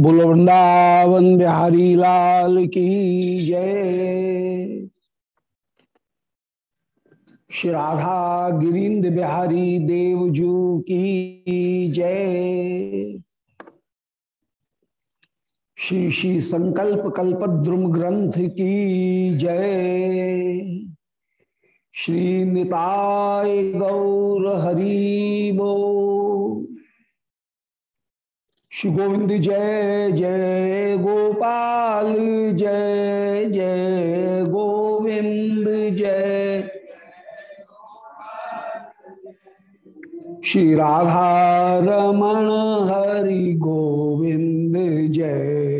बोलो वृंदावन बिहारी लाल की जय। श्री राधा गिरीन्द्र बिहारी देवजू की जय। श्री श्री संकल्प कल्पद्रुम ग्रंथ की जय। श्री निताय गौर हरिबो श्री गोविंद जय जय गोपाल जय जय गोविंद जय। श्री राधा रमण हरि गोविंद जय।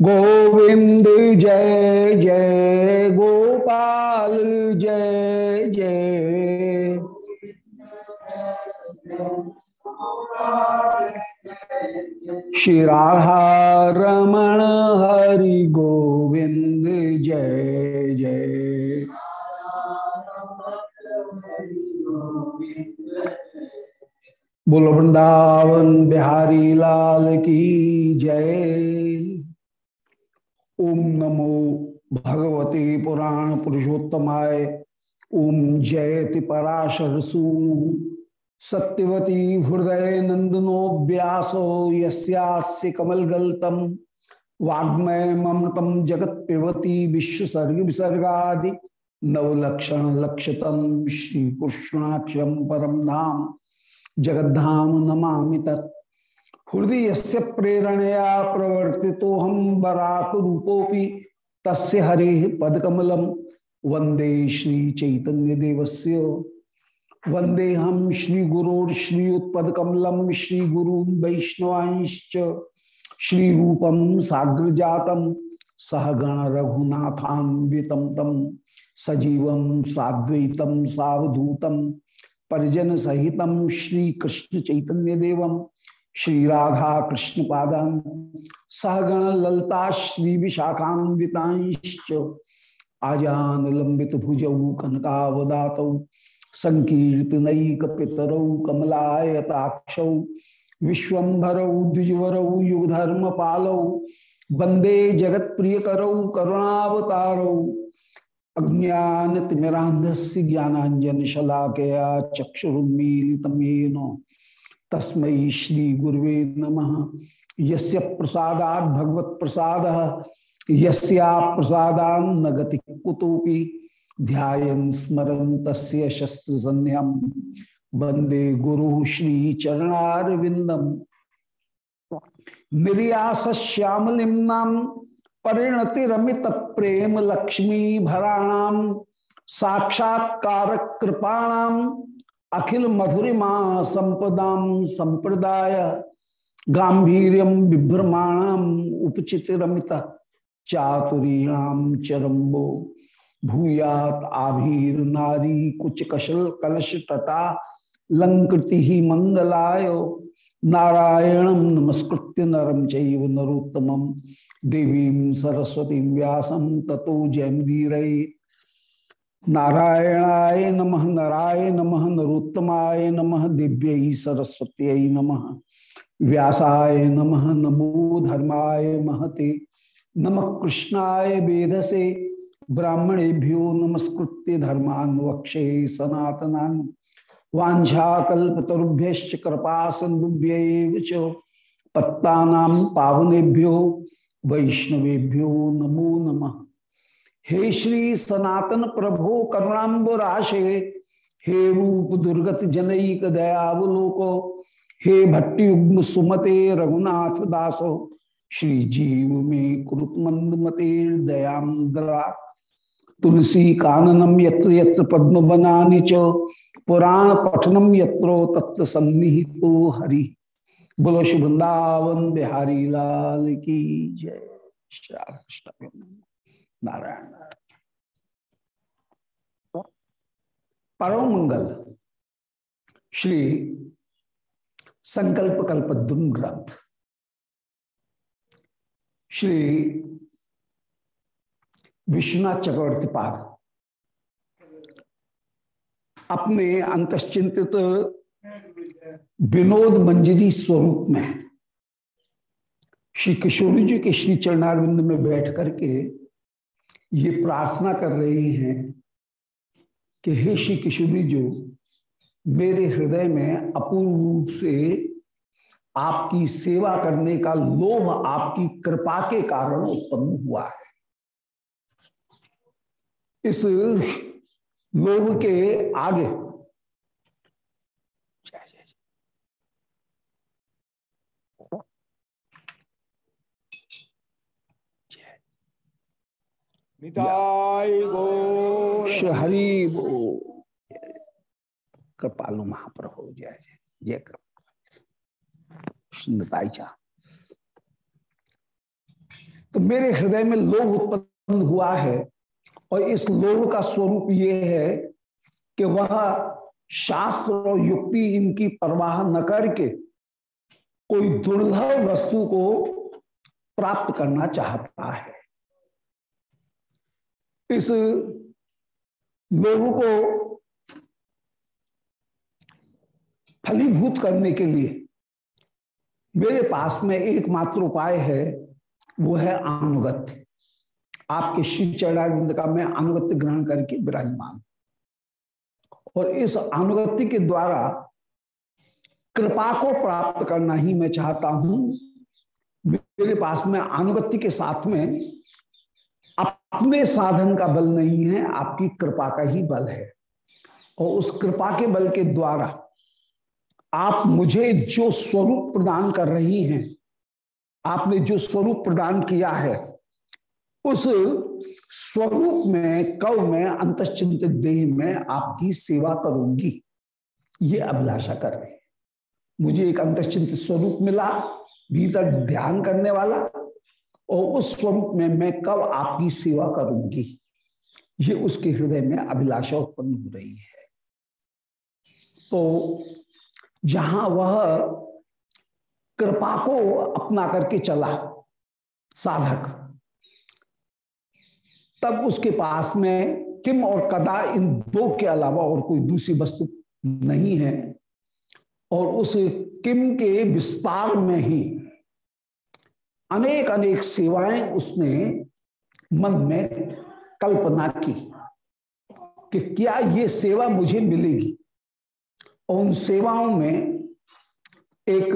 गोविंद जय जय गोपाल, जय जय। श्री रमण हरि गोविंद जय जय। बोलो वृंदावन बिहारी लाल की जय। ओम नमो भगवते पुराण पुरुषोत्तमाय। ओम जयति पराशर सूनु सत्यवती हृदय नंदनो व्यासो यस्यास्य कमलगल्तम वाग्मय ममृतम जगत पिबती विश्वसर्ग विसर्गा नवलक्षण लक्षतम श्री कृष्णाक्षम परम धाम जगद्धाम नमा तत्। हृदय से प्रेरणया प्रवर्ति तो हम बराक रूपोपि तस्य हरे पदकमलम वंदे श्री चैतन्य देवस्य वंदे हम श्री गुरोर श्री गुरु वैष्णवांश्च श्री रूपम साग्र जातम सहगण रघुनाथान्वितम तम सजीव साद्वैतम सावधूतम परिजन सहित श्री कृष्ण चैतन्य श्री राधा कृष्ण पादान, सहगण ललता श्री विशाखान्विताश्च, आजान लंबित भुजौ कनकावदातौ संकीर्तनैक पितरौ कमलायताक्षौ, विश्वभरौ द्विजवरौ युगधर्म पालौ, वंदे जगत प्रिय करौ करुणावतारौ अज्ञानतिमिरांधस्य ज्ञानांजन शलाकया चक्षुरुन्मीलितं तस्मै श्री गुरुवे नमः। यस्य भगवत प्रसादः यस्या प्रसादान्न गति कुतोपि ध्यान स्मरन तस्य संध्यम वंदे गुरु श्री चरणारविंदम निर्यास श्यामलिम नाम परिणति प्रेम लक्ष्मी भराणाम साक्षात्कार कृपाणाम अखिल मधुरिमा संपदाम संप्रदाय गांधीर्यम बिभ्रमाणाम उपचित रमित चातुरीणाम चरम्बो। भूयात आभीर नारी कुछ कशल कलश तटा, लंकृति ही मंगलाय। नारायण नमस्कृत्य नरम चैव नरोत्तमम देवीं सरस्वती व्यासम ततो जयमदीर नारायणाय नमः, नाराय नमः, नरोत्तमाय नमः, दिव्य सरस्वत्यै नमः, व्यासाय नमः, नमो धर्माय महते, नमः कृष्णाय वेधसे ब्राह्मणेभ्यो नमस्कृत्य धर्मान वक्षे सनातना वाछाकुभ्य कृपा सिंधुभ्य पत्ता पावनेभ्यो, वैष्णवेभ्यो नमो नमः। हे श्री सनातन प्रभो करुणाबुराशे हे रूप दुर्गत जनईक दयावलोको, हे भट्टुग्म सुमते रघुनाथ दासो, श्री जीव में कुरुत मंद मते दयाद्रा तुलसी काननम यत्र यत्र पद्म बनानी च, पुराण पठनम यत्रो तत्व सन्निहितो हरि। बोलो श्री वृंदावन बिहारी लाल की जय। श्री नारायण परम मंगल, श्री संकल्प कल्पद्रुम ग्रंथ। श्री विश्वनाथ चक्रवर्ती पाद। अपने अंतश्चिंतित विनोद मंजरी स्वरूप में श्री किशोरी जी के श्री चरणारविंद में बैठ करके ये प्रार्थना कर रही हैं कि हे श्री किशोरी जो मेरे हृदय में अपूर्व रूप से आपकी सेवा करने का लोभ, आपकी कृपा के कारण उत्पन्न हुआ है। इस लोभ के आगे हरि कृपालु महाप्रभु, जय जय जय कृपा। तो मेरे हृदय में लोभ उत्पन्न हुआ है और इस लोभ का स्वरूप ये है कि वह शास्त्र और युक्ति इनकी परवाह न करके कोई दुर्लभ वस्तु को प्राप्त करना चाहता है। इस लोभ को फलीभूत करने के लिए मेरे पास में एकमात्र उपाय है, वो है अनुगत्य। आपके श्री चरणारिंद का मैं अनुगत्य ग्रहण करके विराजमान और इस अनुगत्य के द्वारा कृपा को प्राप्त करना ही मैं चाहता हूँ। मेरे पास में अनुगत्य के साथ में अपने साधन का बल नहीं है, आपकी कृपा का ही बल है। और उस कृपा के बल के द्वारा आप मुझे जो स्वरूप प्रदान कर रही हैं, आपने जो स्वरूप प्रदान किया है, उस स्वरूप में, कव में, अंतश्चिंतित देह में आपकी सेवा करूँगी। ये अभिलाषा कर रहे हैं। मुझे एक अंतश्चिंतित स्वरूप मिला, भीतर ध्यान करने वाला और उस स्वरूप में मैं कब आपकी सेवा करूँगी? ये उसके हृदय में अभिलाषा उत्पन्न हो रही है। तो जहाँ वह कृपा को अपना करके चला, साधक, तब उसके पास में किम और कदा इन दो के अलावा और कोई दूसरी वस्तु नहीं है। और उस किम के विस्तार में ही अनेक अनेक सेवाएँ उसने मन में कल्पना की कि क्या ये सेवा मुझे मिलेगी। और उन सेवाओं में एक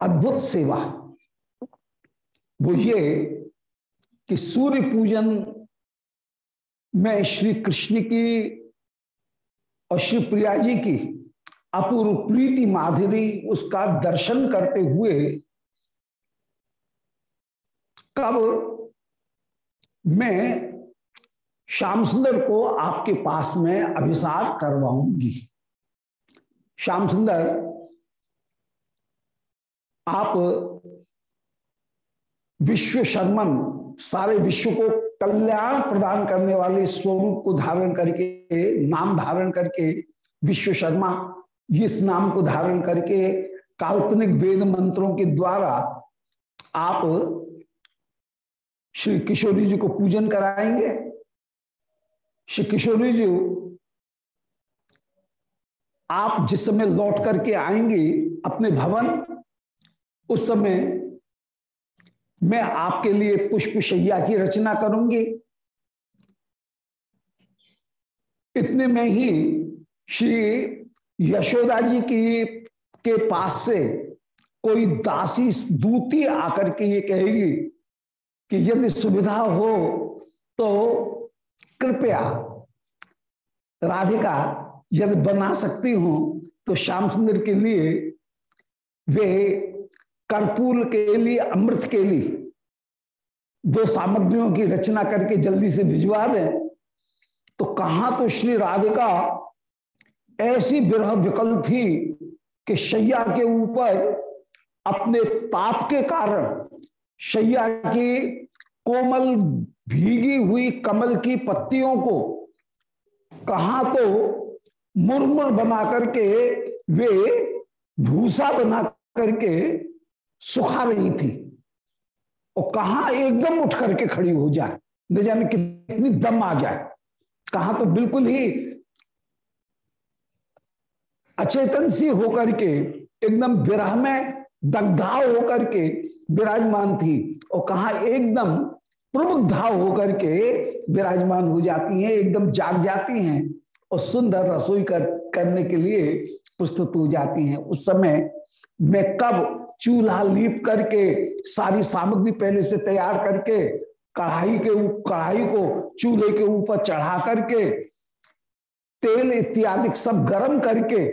अद्भुत सेवा, वो ये कि सूर्य पूजन में श्री कृष्ण की और श्री प्रिया जी की अपूर्व प्रीति माधुरी उसका दर्शन करते हुए कब मैं श्याम सुंदर को आपके पास में अभिसार करवाऊँगी। श्याम सुंदर, आप विश्व शर्मन सारे विश्व को कल्याण प्रदान करने वाले स्वरूप को धारण करके, नाम धारण करके विश्व शर्मा इस नाम को धारण करके, काल्पनिक वेद मंत्रों के द्वारा आप श्री किशोरी जी को पूजन कराएँगे। श्री किशोरी जी, आप जिस समय लौट करके आएँगे अपने भवन, उस समय मैं आपके लिए पुष्प शैया की रचना करूँगी। इतने में ही श्री यशोदा जी की, के पास से कोई दासी दूती आकर के ये कहेगी कि यदि सुविधा हो तो कृपया राधिका यदि बना सकती हूँ तो श्याम सुंदर के लिए वे कर्पूर के लिए, अमृत के लिए दो सामग्रियों की रचना करके जल्दी से भिजवा दें तो कहा तो श्री राधिका ऐसी विरह विकल थी कि शैया के ऊपर अपने ताप के कारण शैया की कोमल भीगी हुई कमल की पत्तियों को कहा तो मुरमुर बना करके वे भूसा बना करके सुखा रही थी। और कहा एकदम उठ करके खड़ी हो जाए, न जाने कितनी दम आ जाए। कहा तो बिल्कुल ही अचेतन सी होकर के, एकदम विरह में दग्धा होकर के विराजमान थी और कहा एकदम प्रबुद्धा होकर के विराजमान हो जाती हैं, एकदम जाग जाती हैं और सुंदर रसोई कर, करने के लिए प्रस्तुत हो जाती हैं। उस समय मैं कब चूल्हा लीप करके सारी सामग्री पहले से तैयार करके कढ़ाई के कढ़ाई को चूल्हे के ऊपर चढ़ा करके तेल इत्यादि सब गर्म करके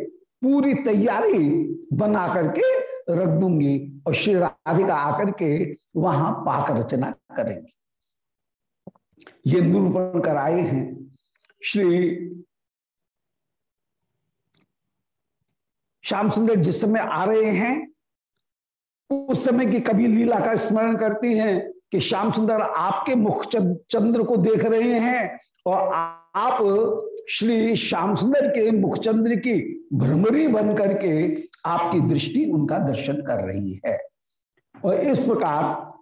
पूरी तैयारी बना करके रख दूँगी। और श्री राधिका आकर के वहाँ पाक रचना करेंगे। ये निरूपण कराए हैं श्री श्याम सुंदर जिस समय आ रहे हैं, उस समय की कभी लीला का स्मरण करती हैं कि श्याम सुंदर आपके मुख चंद्र को देख रहे हैं और आप श्री श्याम सुंदर के मुखचंद्र की भ्रमरी बन करके आपकी दृष्टि उनका दर्शन कर रही है। और इस प्रकार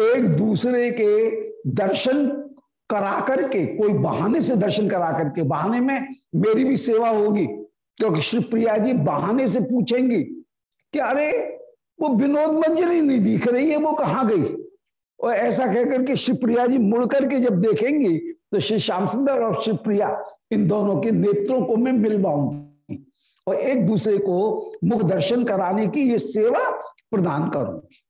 एक दूसरे के दर्शन करा करके, कोई बहाने से दर्शन करा करके, बहाने में मेरी भी सेवा होगी, क्योंकि श्री प्रिया जी बहाने से पूछेंगी कि अरे, वो विनोद मंजरी नहीं दिख रही है, वो कहाँ गई? और ऐसा कहकर के शिवप्रिया जी मुड़ करके जब देखेंगी तो श्री श्याम सुंदर और श्री प्रिया इन दोनों के नेत्रों को मैं मिल पाऊँगी और एक दूसरे को मुख दर्शन कराने की ये सेवा प्रदान करूँगी।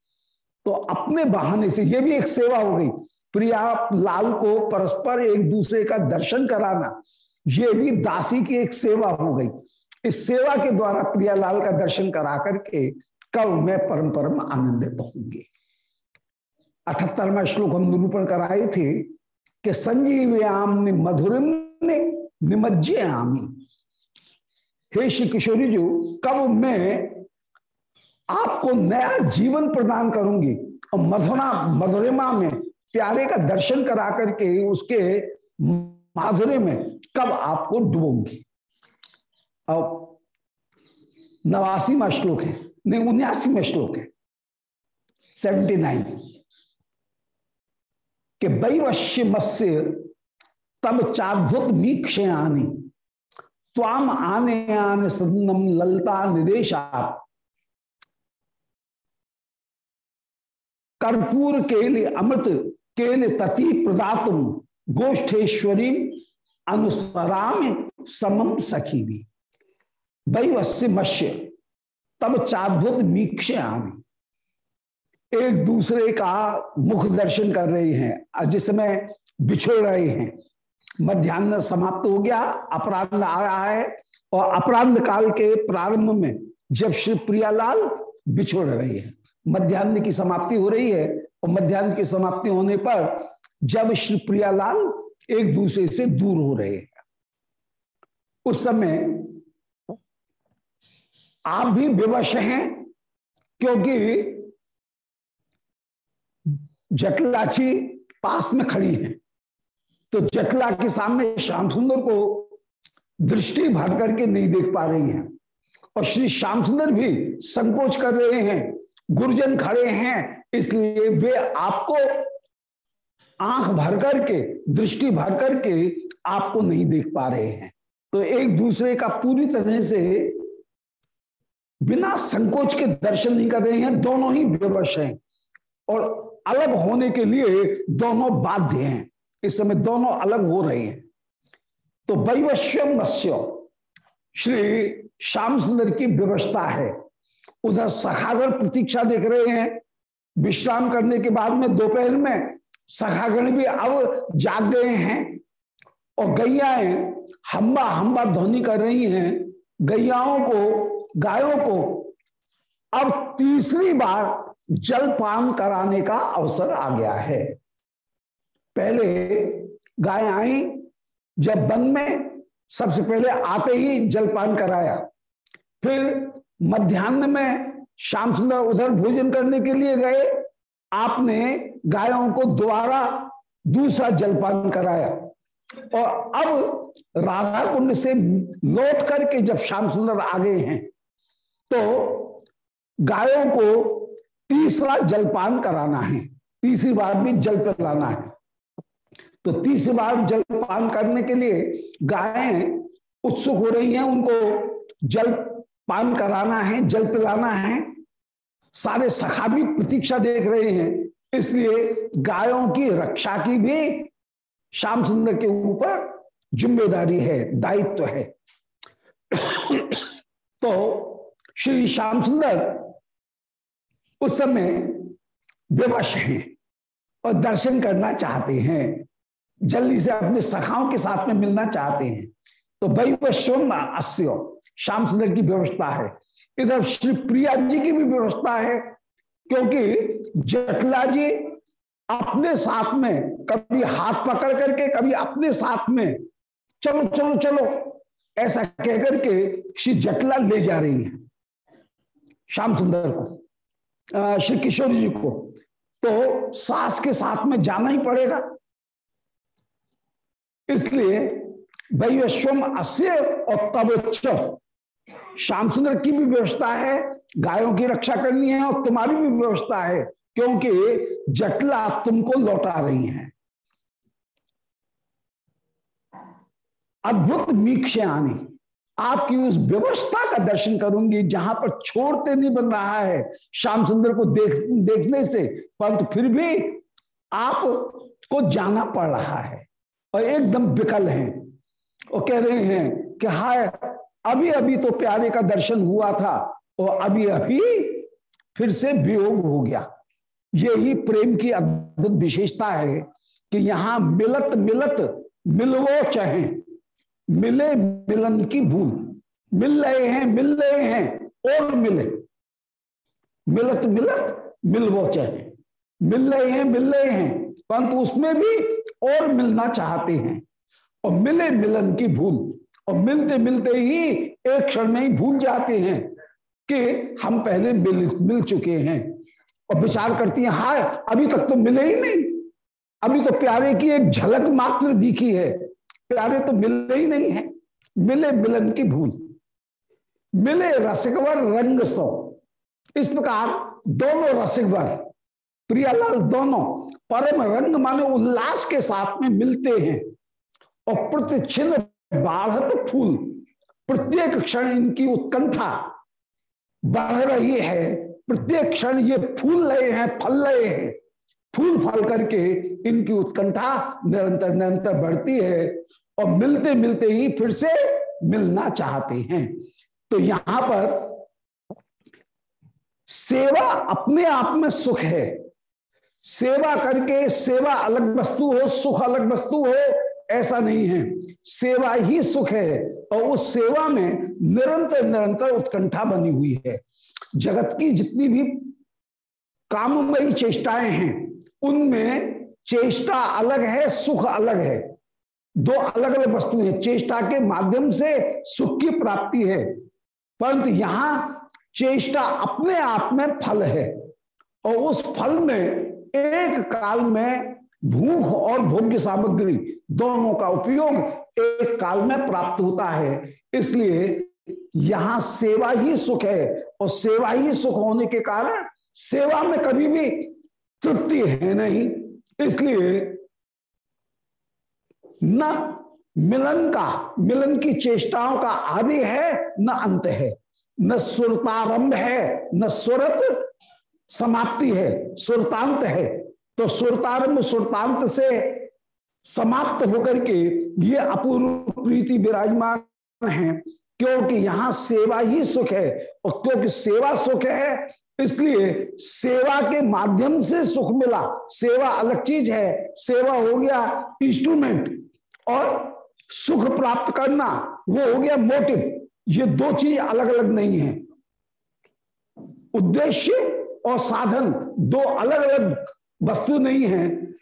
तो अपने बहाने से ये भी एक सेवा हो गई। प्रिया लाल को परस्पर एक दूसरे का दर्शन कराना, ये भी दासी की एक सेवा हो गई। इस सेवा के द्वारा प्रियालाल का दर्शन करा करके कब मैं परम परम आनंदित होंगे अठहत्तरवा श्लोक हम निरूपण कराए थे कि संजीवयाम मधुरम ने निमज्जे आमी। हे श्री किशोरी जी, कब मैं आपको नया जीवन प्रदान करूँगी? और मधुरा मधुरिमा में, प्यारे का दर्शन करा करके उसके माधुर्य में कब आपको डुबोंगी? अब नवासीवा श्लोक है, नहीं, उन्यासीवा श्लोक है, सेवेंटी नाइन। कि वैवश्य मत्स्य तब चाद्भुत मीक्ष आने। त्वाम आने आने सदनम ललता निदेशा। कर्पूर के लिए अमृत, के लिए तति प्रदातुम गोष्ठेश्वरी अनुस्वराम समम सखी भी वैवश्य मत्स्य तब चाद्भुत मीक्ष आने। एक दूसरे का मुख दर्शन कर रहे हैं जिस समय बिछड़ रहे हैं, मध्यान्ह समाप्त हो गया अपराध आ रहा है, और अपराध काल के प्रारंभ में जब श्री प्रियालाल बिछोड़ रहे हैं, मध्यान्ह की समाप्ति हो रही है, और मध्यान्ह की समाप्ति होने पर जब श्री प्रियालाल एक दूसरे से दूर हो रहे हैं, उस समय आप भी विवश हैं, क्योंकि जटलाची पास में खड़ी है। तो जटला के सामने श्याम सुंदर को दृष्टि भर करके नहीं देख पा रही हैं। और श्री श्याम सुंदर भी संकोच कर रहे हैं, गुरुजन खड़े हैं, इसलिए वे आपको आँख भर करके, दृष्टि भर करके आपको नहीं देख पा रहे हैं। तो एक दूसरे का पूरी तरह से बिना संकोच के दर्शन नहीं कर रहे हैं, दोनों ही विवश हैं। और अलग होने के लिए दोनों बाध्य हैं। इस समय दोनों अलग हो रहे हैं। तो वैवश्यम वश्य श्री श्याम सुंदर की व्यवस्था है। उधर सखागण प्रतीक्षा देख रहे हैं। विश्राम करने के बाद में दोपहर में सखागण भी अब जाग गए हैं और गैयाएँ हम्बा हम्बा ध्वनि कर रही हैं। गैयाओं को, गायों को अब तीसरी बार जलपान कराने का अवसर आ गया है। पहले गाय आई, जब वन में सबसे पहले आते ही जलपान कराया। फिर मध्यान्ह में श्याम सुंदर उधर भोजन करने के लिए गए। आपने गायों को दोबारा दूसरा जलपान कराया। और अब राधा कुंड से लौट करके जब श्याम सुंदर आ गए हैं तो गायों को तीसरा जलपान कराना है। तीसरी बार भी जल पिलाना है। तो तीसरी बार जलपान करने के लिए गायें उत्सुक हो रही हैं, उनको जल पान कराना है, जल पिलाना है। सारे सखा भी प्रतीक्षा देख रहे हैं। इसलिए गायों की रक्षा की भी श्याम सुंदर के ऊपर ज़िम्मेदारी है, दायित्व तो है। तो श्री श्याम सुंदर उस समय विवश हैं और दर्शन करना चाहते हैं। जल्दी से अपने सखाओं के साथ में मिलना चाहते हैं। तो स्वयं अस्य, श्याम सुंदर की व्यवस्था है। इधर श्री प्रिया जी की भी व्यवस्था है, क्योंकि जटला जी अपने साथ में कभी हाथ पकड़ करके, कभी अपने साथ में, चलो चलो चलो, ऐसा कहकर के श्री जटला ले जा रही है, श्याम सुंदर को। श्री किशोर जी को। तो सास के साथ में जाना ही पड़ेगा। इसलिए वैश्वम अस्य और तब श्याम सुंदर की भी व्यवस्था है, गायों की रक्षा करनी है और तुम्हारी भी व्यवस्था है, क्योंकि जटला तुमको लौटा रही है। अद्भुत मीक्षे आनी आपकी उस व्यवस्था का दर्शन करूँगी, जहाँ पर छोड़ते नहीं बन रहा है। श्याम सुंदर को देख, देखने से परंतु फिर भी आप को जाना पड़ रहा है और एकदम विकल हैं और कह रहे हैं कि हाय, अभी अभी तो प्यारे का दर्शन हुआ था और अभी अभी फिर से वियोग हो गया। यही प्रेम की अद्भुत विशेषता है कि यहाँ मिलत मिलत, मिलवो चाहे। मिले मिलन की भूल। मिल रहे हैं, मिल रहे हैं, और मिले। मिलत मिलत मिलवो चाहे। मिल रहे हैं, मिल रहे हैं, परंतु उसमें भी और मिलना चाहते हैं। और मिले मिलन की भूल, और मिलते मिलते ही एक क्षण में ही भूल जाते हैं कि हम पहले मिल मिल चुके हैं। और विचार करती हैं, हाय, अभी तक तो मिले ही नहीं। अभी तो प्यारे की एक झलक मात्र दिखी है। प्यारे तो मिले ही नहीं है। मिले मिलन की भूल। मिले रसिकवर रंग सो। इस प्रकार दोनों रसिकवर, प्रियालाल दोनों परम रंग माने उल्लास के साथ में मिलते हैं और प्रतिक्षण बाढ़त फूल, प्रत्येक क्षण इनकी उत्कंठा बढ़ रही है। प्रत्येक क्षण ये फूल रहे हैं, फल रहे हैं। फूल फल करके इनकी उत्कंठा निरंतर निरंतर बढ़ती है और मिलते मिलते ही फिर से मिलना चाहते हैं। तो यहाँ पर सेवा अपने आप में सुख है। सेवा करके सेवा अलग वस्तु हो, सुख अलग वस्तु हो, ऐसा नहीं है। सेवा ही सुख है और उस सेवा में निरंतर निरंतर उत्कंठा बनी हुई है। जगत की जितनी भी काममयी चेष्टाएँ हैं उनमें चेष्टा अलग है, सुख अलग है। दो अलग अलग वस्तु है। चेष्टा के माध्यम से सुख की प्राप्ति है, परंतु यहाँ चेष्टा अपने आप में फल है और उस फल में एक काल में भूख और भोग्य सामग्री दोनों का उपयोग एक काल में प्राप्त होता है। इसलिए यहाँ सेवा ही सुख है और सेवा ही सुख होने के कारण सेवा में कभी भी तृप्ति है नहीं। इसलिए न मिलन का, मिलन की चेष्टाओं का आदि है, न अंत है। न सुरतारंभ है, न सुरत समाप्ति है, सुरतांत है। तो सुरतारंभ सुरतांत से समाप्त होकर के ये अपूर्व प्रीति विराजमान है, क्योंकि यहाँ सेवा ही सुख है और क्योंकि सेवा सुख है इसलिए सेवा के माध्यम से सुख मिला। सेवा अलग चीज़ है। सेवा हो गया इंस्ट्रूमेंट और सुख प्राप्त करना, वो हो गया मोटिव ये दो चीज़ अलग अलग नहीं है। उद्देश्य और साधन दो अलग अलग वस्तु नहीं है।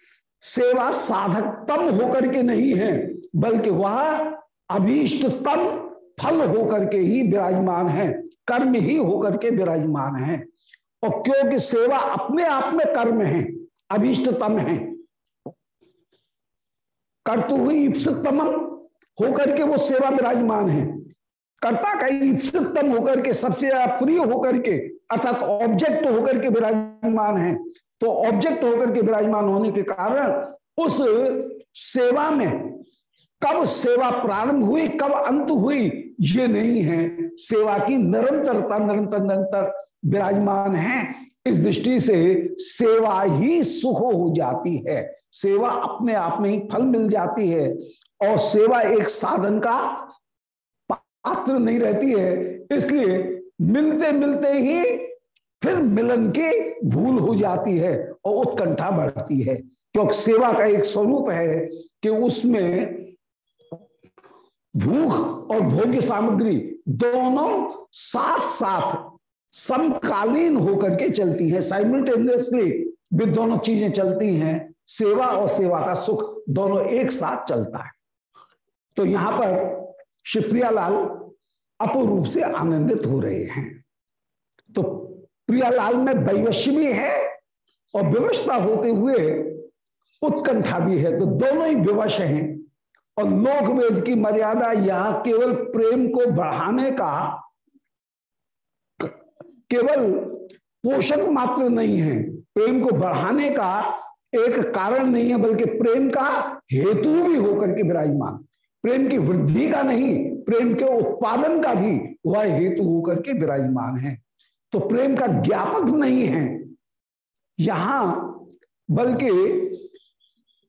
सेवा साधकतम होकर के नहीं है, बल्कि वह अभीष्टतम फल होकर के ही विराजमान है। कर्म ही होकर के विराजमान है। और क्योंकि सेवा अपने आप में कर्म है, अभीष्टतम है। कर्तु हुई ईप्सितम होकर के वो सेवा विराजमान है। कर्ता का ईप्सितम होकर के सबसे ज़्यादा प्रिय होकर के, अर्थात ऑब्जेक्ट होकर के विराजमान है। तो ऑब्जेक्ट होकर के विराजमान होने के कारण उस सेवा में कब सेवा प्रारंभ हुई, कब अंत हुई ये नहीं है। सेवा की निरंतरता, निरंतर निरंतर विराजमान है। इस दृष्टि से सेवा ही सुख हो जाती है। सेवा अपने आप में ही फल मिल जाती है। और सेवा एक साधन का पात्र नहीं रहती है। इसलिए मिलते मिलते ही फिर मिलन की भूल हो जाती है और उत्कंठा बढ़ती है। क्योंकि सेवा का एक स्वरूप है कि उसमें भूख और भोग्य सामग्री दोनों साथ साथ समकालीन होकर के चलती है। साइमल्टेनियसली भी दोनों चीज़ें चलती हैं। सेवा और सेवा का सुख दोनों एक साथ चलता है। तो यहाँ पर शिवप्रियालाल अपूर्ण रूप से आनंदित हो रहे हैं। तो प्रियालाल में वैवश्य भी है और व्यवस्था होते हुए उत्कंठा भी है। तो दोनों ही विवश हैं। और लोक वेद की मर्यादा यहाँ केवल प्रेम को बढ़ाने का केवल पोषक मात्र नहीं है। प्रेम को बढ़ाने का एक कारण नहीं है, बल्कि प्रेम का हेतु भी होकर के विराजमान। प्रेम की वृद्धि का नहीं, प्रेम के उत्पादन का भी वह हेतु होकर के विराजमान है। तो प्रेम का ज्ञापक नहीं है। यहाँ बल्कि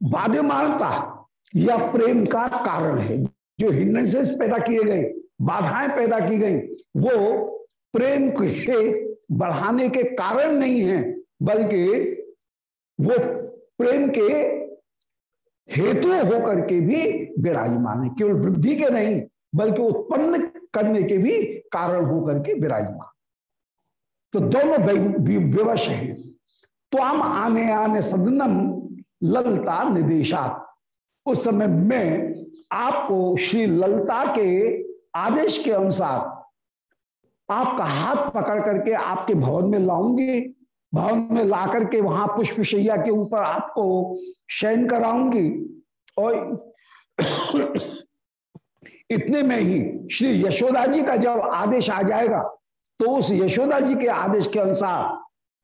बाध्यमानता या प्रेम का कारण है। जो हिंड्रेंसेस पैदा किए गए, बाधाएँ पैदा की गई, वो प्रेम के बढ़ाने के कारण नहीं है, बल्कि वो प्रेम के हेतु होकर के भी विराजमान है। केवल वृद्धि के नहीं, बल्कि उत्पन्न करने के भी कारण होकर के विराजमान। तो दोनों विवश हैं। तो हम आने आने सदनम ललता निदेशात। उस समय में आपको श्री ललता के आदेश के अनुसार आपका हाथ पकड़ करके आपके भवन में लाऊँगी। भवन में ला करके वहाँ पुष्पशैया के ऊपर आपको शयन कराऊँगी। और इतने में ही श्री यशोदा जी का जब आदेश आ जाएगा तो उस यशोदा जी के आदेश के अनुसार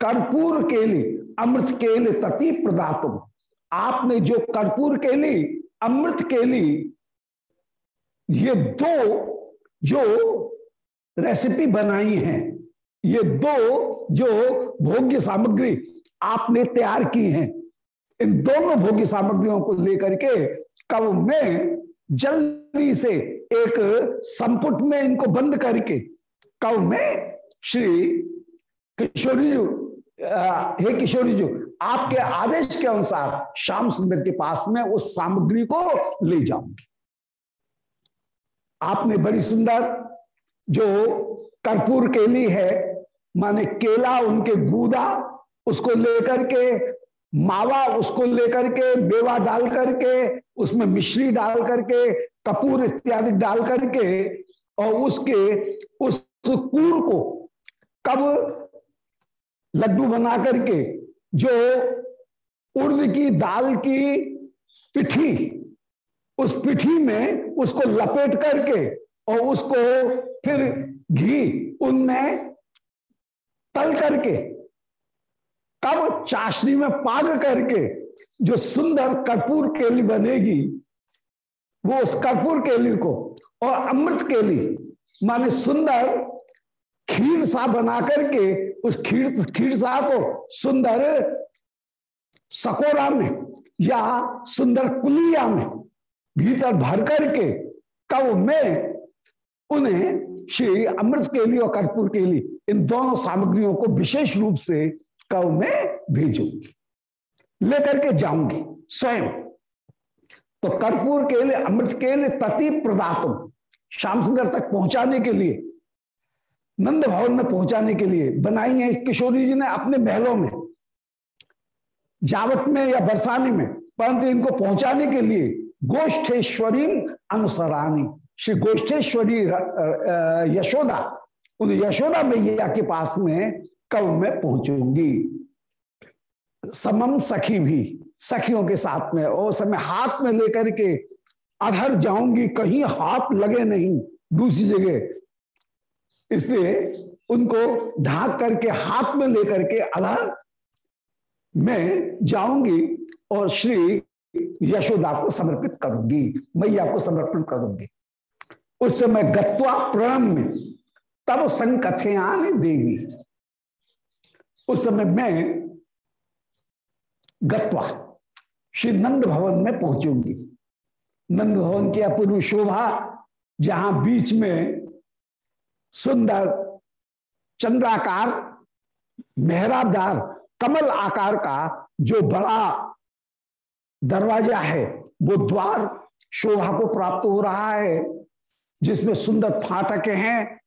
कर्पूर के लिए अमृत के लिए तति प्रदातुम। आपने जो कर्पूर के लिए अमृत के लिए ये दो जो रेसिपी बनाई है, ये दो जो भोग्य सामग्री आपने तैयार की हैं, इन दोनों भोग्य सामग्रियों को लेकर के कब में जल्दी से एक संपुट में इनको बंद करके, कब में श्री किशोरी हे किशोरी जी, आपके आदेश के अनुसार श्याम सुंदर के पास में उस सामग्री को ले जाऊँगी। आपने बड़ी सुंदर जो कर्पूर केली है, माने केला, उनके बूदा उसको लेकर के, मावा, उसको लेकर के बेवा डाल करके, उसमें मिश्री डाल करके, कपूर इत्यादि डाल करके, और उसके उस कूर को कब लड्डू बना करके, जो उर्द की दाल की पिठी, उस पिठी में उसको लपेट करके और उसको फिर घी उनमें तल करके कब चाशनी में पाग करके, जो सुंदर कर्पूर केली बनेगी, वो उस कर्पूर केली को और अमृत केली, माने सुंदर खीर सा बना करके उस खीर खीर सा को सुंदर सकोरा में या सुंदर कुलिया में भीतर भर करके कव में उन्हें श्री अमृत के लिए और कर्पूर के लिए इन दोनों सामग्रियों को विशेष रूप से कव में भेजूँगी लेकर के जाऊँगी स्वयं। तो कर्पूर के लिए, अमृत के लिए तति प्रदातुम श्याम सुंदर तक पहुँचाने के लिए नंद भवन में पहुँचाने के लिए बनाई है किशोरी जी ने अपने महलों में जावट में या बरसाने में, परंतु इनको पहुँचाने के लिए गोष्ठेश्वरी अनुसरानी। श्री गोष्ठेश्वरी यशोदा, उन यशोदा मैया के पास में कब मैं पहुंचूँगी? समम सखी भी, सखियों के साथ में, और समय हाथ में लेकर के अधर जाऊँगी, कहीं हाथ लगे नहीं, दूसरी जगह इसलिए उनको ढाक करके, हाथ में लेकर के अधर मैं जाऊँगी और श्री यशोदा को समर्पित करूँगी, मैया को समर्पित करूँगी। उस समय गत्वा प्रणम में तब संकथयान देवी। उस समय मैं गत्वा श्री नंद भवन में पहुंचूँगी। नंद भवन की अपूर्व शोभा, जहाँ बीच में सुंदर, चंद्राकार, मेहराबदार, कमल आकार का जो बड़ा दरवाज़ा है, वो द्वार शोभा को प्राप्त हो रहा है, जिसमें सुंदर फाटक हैं,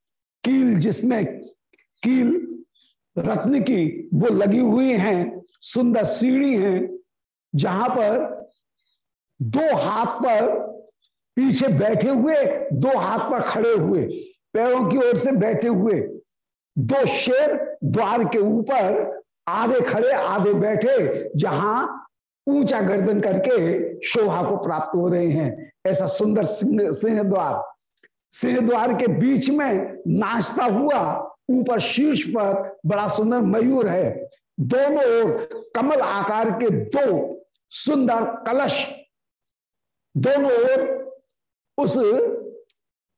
कील जिसमें कील रत्न की वो लगी हुई हैं, सुंदर सीढ़ी हैं, जहाँ पर दो हाथ पर पीछे बैठे हुए, दो हाथ पर खड़े हुए पैरों की ओर से बैठे हुए। दो शेर द्वार के ऊपर आधे खड़े, आधे बैठे, जहाँ ऊँचा गर्दन करके शोभा को प्राप्त हो रहे हैं। ऐसा सुंदर सिंह सिंह द्वार। सिंह द्वार के बीच में नाचता हुआ ऊपर शीर्ष पर बड़ा सुंदर मयूर है। दोनों ओर कमल आकार के दो सुंदर कलश। दोनों ओर उस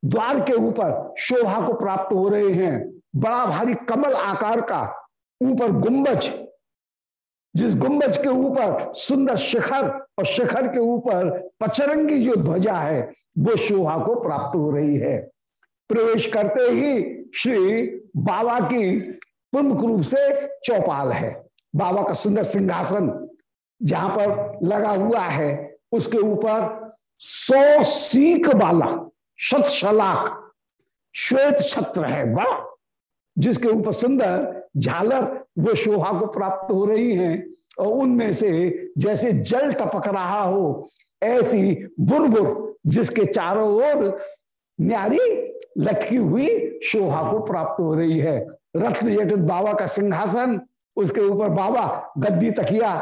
द्वार के ऊपर शोभा को प्राप्त हो रहे हैं। बड़ा भारी कमल आकार का ऊपर गुंबज, जिस गुंबज के ऊपर सुंदर शिखर और शिखर के ऊपर पचरंगी जो ध्वजा है, वो शोभा को प्राप्त हो रही है। प्रवेश करते ही श्री बाबा की प्रमुख रूप से चौपाल है। बाबा का सुंदर सिंहासन जहाँ पर लगा हुआ है, उसके ऊपर सौ सीख वाला शतशलाक श्वेत छत्र है बड़ा जिसके ऊपर सुंदर झालर वो शोभा को प्राप्त हो रही हैं, और उनमें से जैसे जल टपक रहा हो, ऐसी बुरबुर जिसके चारों ओर न्यारी लटकी हुई शोभा को प्राप्त हो रही है। रत्न जटित बाबा का सिंहासन, उसके ऊपर बाबा गद्दी तकिया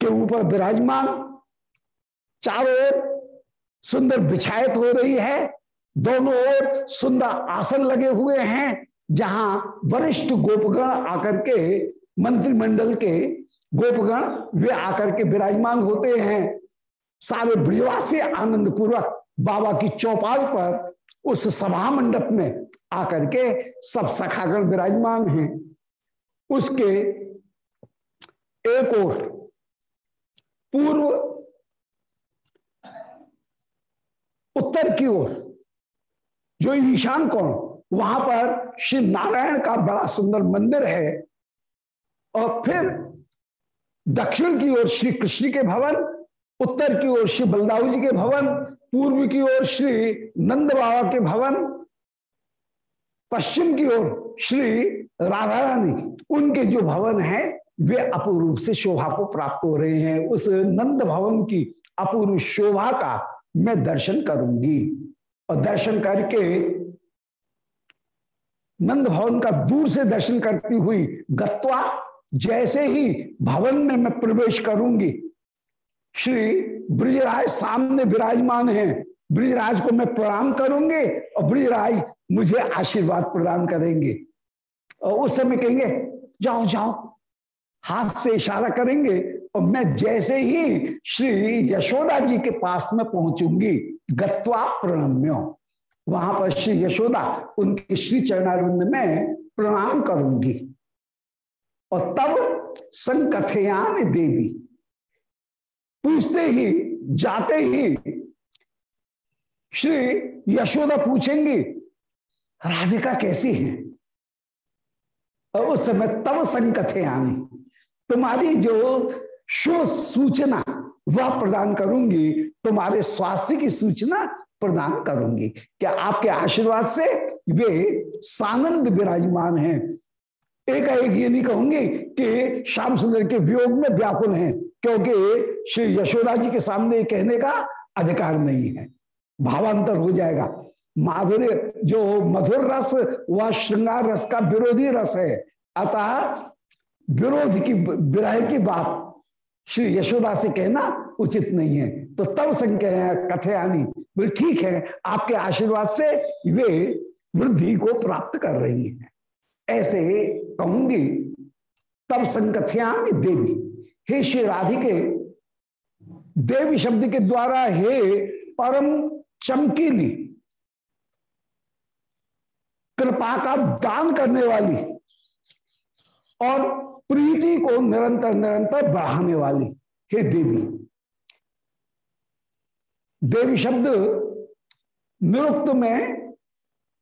के ऊपर विराजमान, चारों ओर सुंदर बिछायत हो रही है। दोनों ओर सुंदर आसन लगे हुए हैं, जहाँ वरिष्ठ गोपगण आकर के, मंत्रिमंडल के गोपगण, वे आकर के विराजमान होते हैं। सारे ब्रजवासी आनंद पूर्वक बाबा की चौपाल पर उस सभा मंडप में आकर के सब सखागण विराजमान हैं। उसके एक और पूर्व उत्तर की ओर। जो ईशान कोण, वहाँ पर श्री नारायण का बड़ा सुंदर मंदिर है। और फिर दक्षिण की ओर श्री कृष्ण के भवन, उत्तर की ओर श्री बलदाऊ जी के भवन, पूर्व की ओर श्री नंद बाबा के भवन, पश्चिम की ओर श्री राधा रानी, उनके जो भवन हैं, वे अपूर्व से शोभा को प्राप्त हो रहे हैं। उस नंद भवन की अपूर्व शोभा का मैं दर्शन करूँगी। और दर्शन करके नंद भवन का दूर से दर्शन करती हुई गत्वा जैसे ही भवन में मैं प्रवेश करूँगी, श्री ब्रिजराज सामने विराजमान हैं। ब्रिजराज को मैं प्रणाम करूँगे और ब्रिजराज मुझे आशीर्वाद प्रदान करेंगे। और उस समय कहेंगे, जाओ जाओ, हाथ से इशारा करेंगे और मैं जैसे ही श्री यशोदा जी के पास में पहुंचूँगी गत्वा प्रणम्यो वहाँ पर श्री यशोदा उनके श्री चरणारिंद में प्रणाम करूँगी। और तब संकथयान देवी पूछते ही, जाते ही श्री यशोदा पूछेंगी, राधिका कैसी है? और उस समय तब संकथे आनी तुम्हारी जो शुभ सूचना वह प्रदान करूँगी, तुम्हारे स्वास्थ्य की सूचना प्रदान करूँगी। क्या आपके आशीर्वाद से वे सानंद विराजमान हैं? एक एक ये नहीं कहूँगी कि श्याम सुंदर के वियोग में व्याकुल हैं, क्योंकि श्री यशोदा जी के सामने कहने का अधिकार नहीं है। भावांतर हो जाएगा। माधुर्य जो मधुर रस वह श्रृंगार रस का विरोधी रस है, अतः विरोध की, विरह की बात श्री यशोदा से कहना उचित नहीं है। तो तब संख्या कथयानी, बोले, ठीक है, आपके आशीर्वाद से वे वृद्धि को प्राप्त कर रही हैं। ऐसे कहूँगी, तब संकथयामी देवी, हे श्री राधिके, देवी शब्द के द्वारा हे परम चमकीली, कृपा का दान करने वाली और प्रीति को निरंतर निरंतर बढ़ाने वाली हे देवी। देवी शब्द निरुक्त में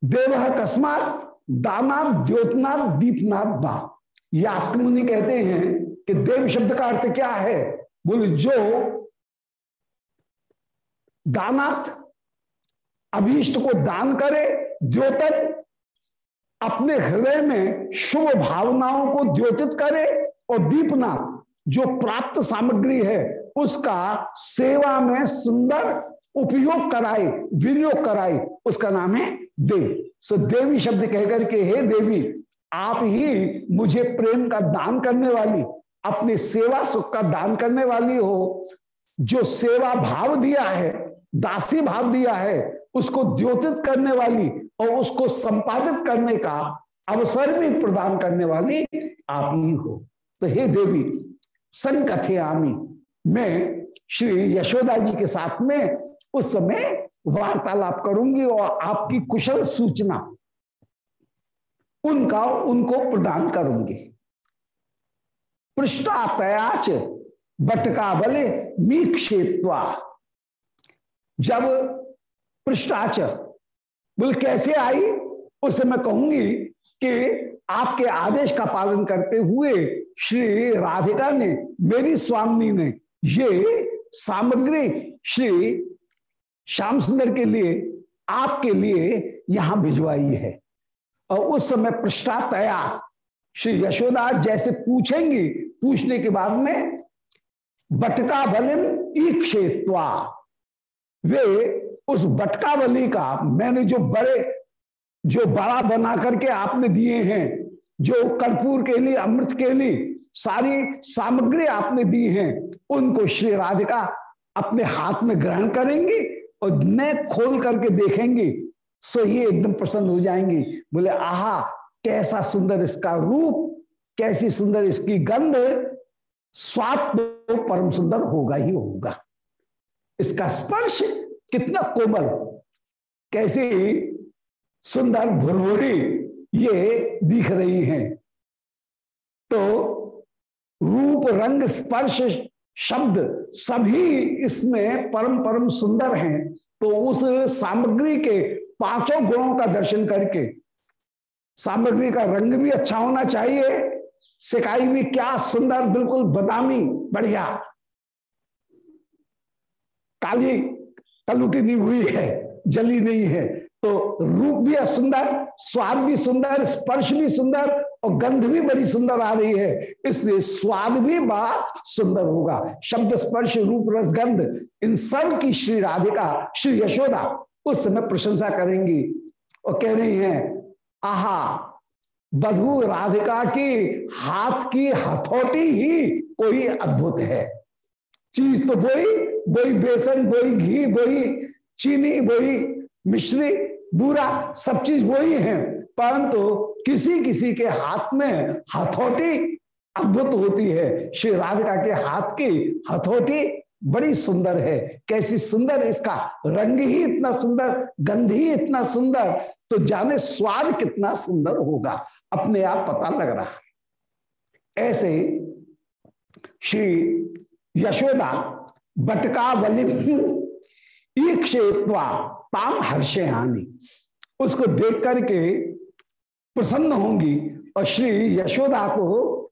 देव कस्मात दानाथ द्योतनाथ दीपनाथ बा। यास्क मुनि कहते हैं कि देव शब्द का अर्थ क्या है? बोले, जो दानाथ अभीष्ट को दान करे द्योतन अपने हृदय में शुभ भावनाओं को द्योतित करे और दीपना, जो प्राप्त सामग्री है, उसका सेवा में सुंदर उपयोग कराए, विनियोग कराए, उसका नाम है देव। सो देवी शब्द कहकर के, हे देवी, आप ही मुझे प्रेम का दान करने वाली, अपने सेवा सुख का दान करने वाली हो। जो सेवा भाव दिया है, दासी भाव दिया है, उसको द्योतित करने वाली और उसको संपादित करने का अवसर भी प्रदान करने वाली आप ही हो। तो हे देवी संकथे आमी मैं श्री यशोदा जी के साथ में उस समय वार्तालाप करूँगी और आपकी कुशल सूचना उनका, उनको प्रदान करूँगी। पृष्ठातयाच बटका बले मीक्षेत्वा। जब पृष्ठाच बोल, कैसे आई? उस मैं कहूँगी कि आपके आदेश का पालन करते हुए श्री राधिका ने, मेरी स्वामी ने ये सामग्री श्री श्याम सुंदर के लिए, आपके लिए यहाँ भिजवाई है। और उस समय पृष्ठा पृष्ठातया श्री यशोदा जैसे पूछेंगी, पूछने के बाद में, बटका बलिम ईक्षेत्वा, वे उस बटका बलि का मैंने जो बड़े, जो बड़ा बना करके आपने दिए हैं, जो कर्पूर के लिए, अमृत के लिए सारी सामग्री आपने दी है, उनको श्री राधिका अपने हाथ में ग्रहण करेंगी और न खोल करके देखेंगी, सो ये एकदम प्रसन्न हो जाएँगी। बोले, आहा, कैसा सुंदर इसका रूप, कैसी सुंदर इसकी गंध स्वाद तो परम सुंदर होगा ही होगा। इसका स्पर्श कितना कोमल, कैसी सुंदर भुरभुरी ये दिख रही हैं। तो रूप रंग स्पर्श शब्द सभी इसमें परम परम सुंदर हैं। तो उस सामग्री के पाँचों गुणों का दर्शन करके सामग्री का रंग भी अच्छा होना चाहिए, सिकाई भी क्या सुंदर, बिल्कुल बदामी, बढ़िया। काली कलुटी नहीं हुई है, जली नहीं है। तो रूप भी सुंदर स्वाद भी सुंदर, स्पर्श भी सुंदर और गंध भी बड़ी सुंदर आ रही है। इसलिए स्वाद भी बड़ा सुंदर होगा। शब्द स्पर्श, रूप, रस, गंध, इन सब की श्री राधिका, श्री यशोदा उस समय प्रशंसा करेंगी और कह रही हैं, आहा, बधु राधिका की हाथ की हथौटी ही कोई अद्भुत है। चीज़ तो वही वही बेसन वही घी वही चीनी वही मिश्री, बूरा, सब चीज़ वही है। परंतु किसी किसी के हाथ में हथौटी अद्भुत होती है। श्री राधिका के हाथ की हथौटी बड़ी सुंदर है। कैसी सुंदर, इसका रंग ही इतना सुंदर, गंध ही इतना सुंदर तो जाने स्वाद कितना सुंदर होगा, अपने आप पता लग रहा है। ऐसे श्री यशोदा, बटका बलि ईक्षेत्वा ताम हर्षे हानि। उसको देख करके प्रसन्न होंगी और श्री यशोदा को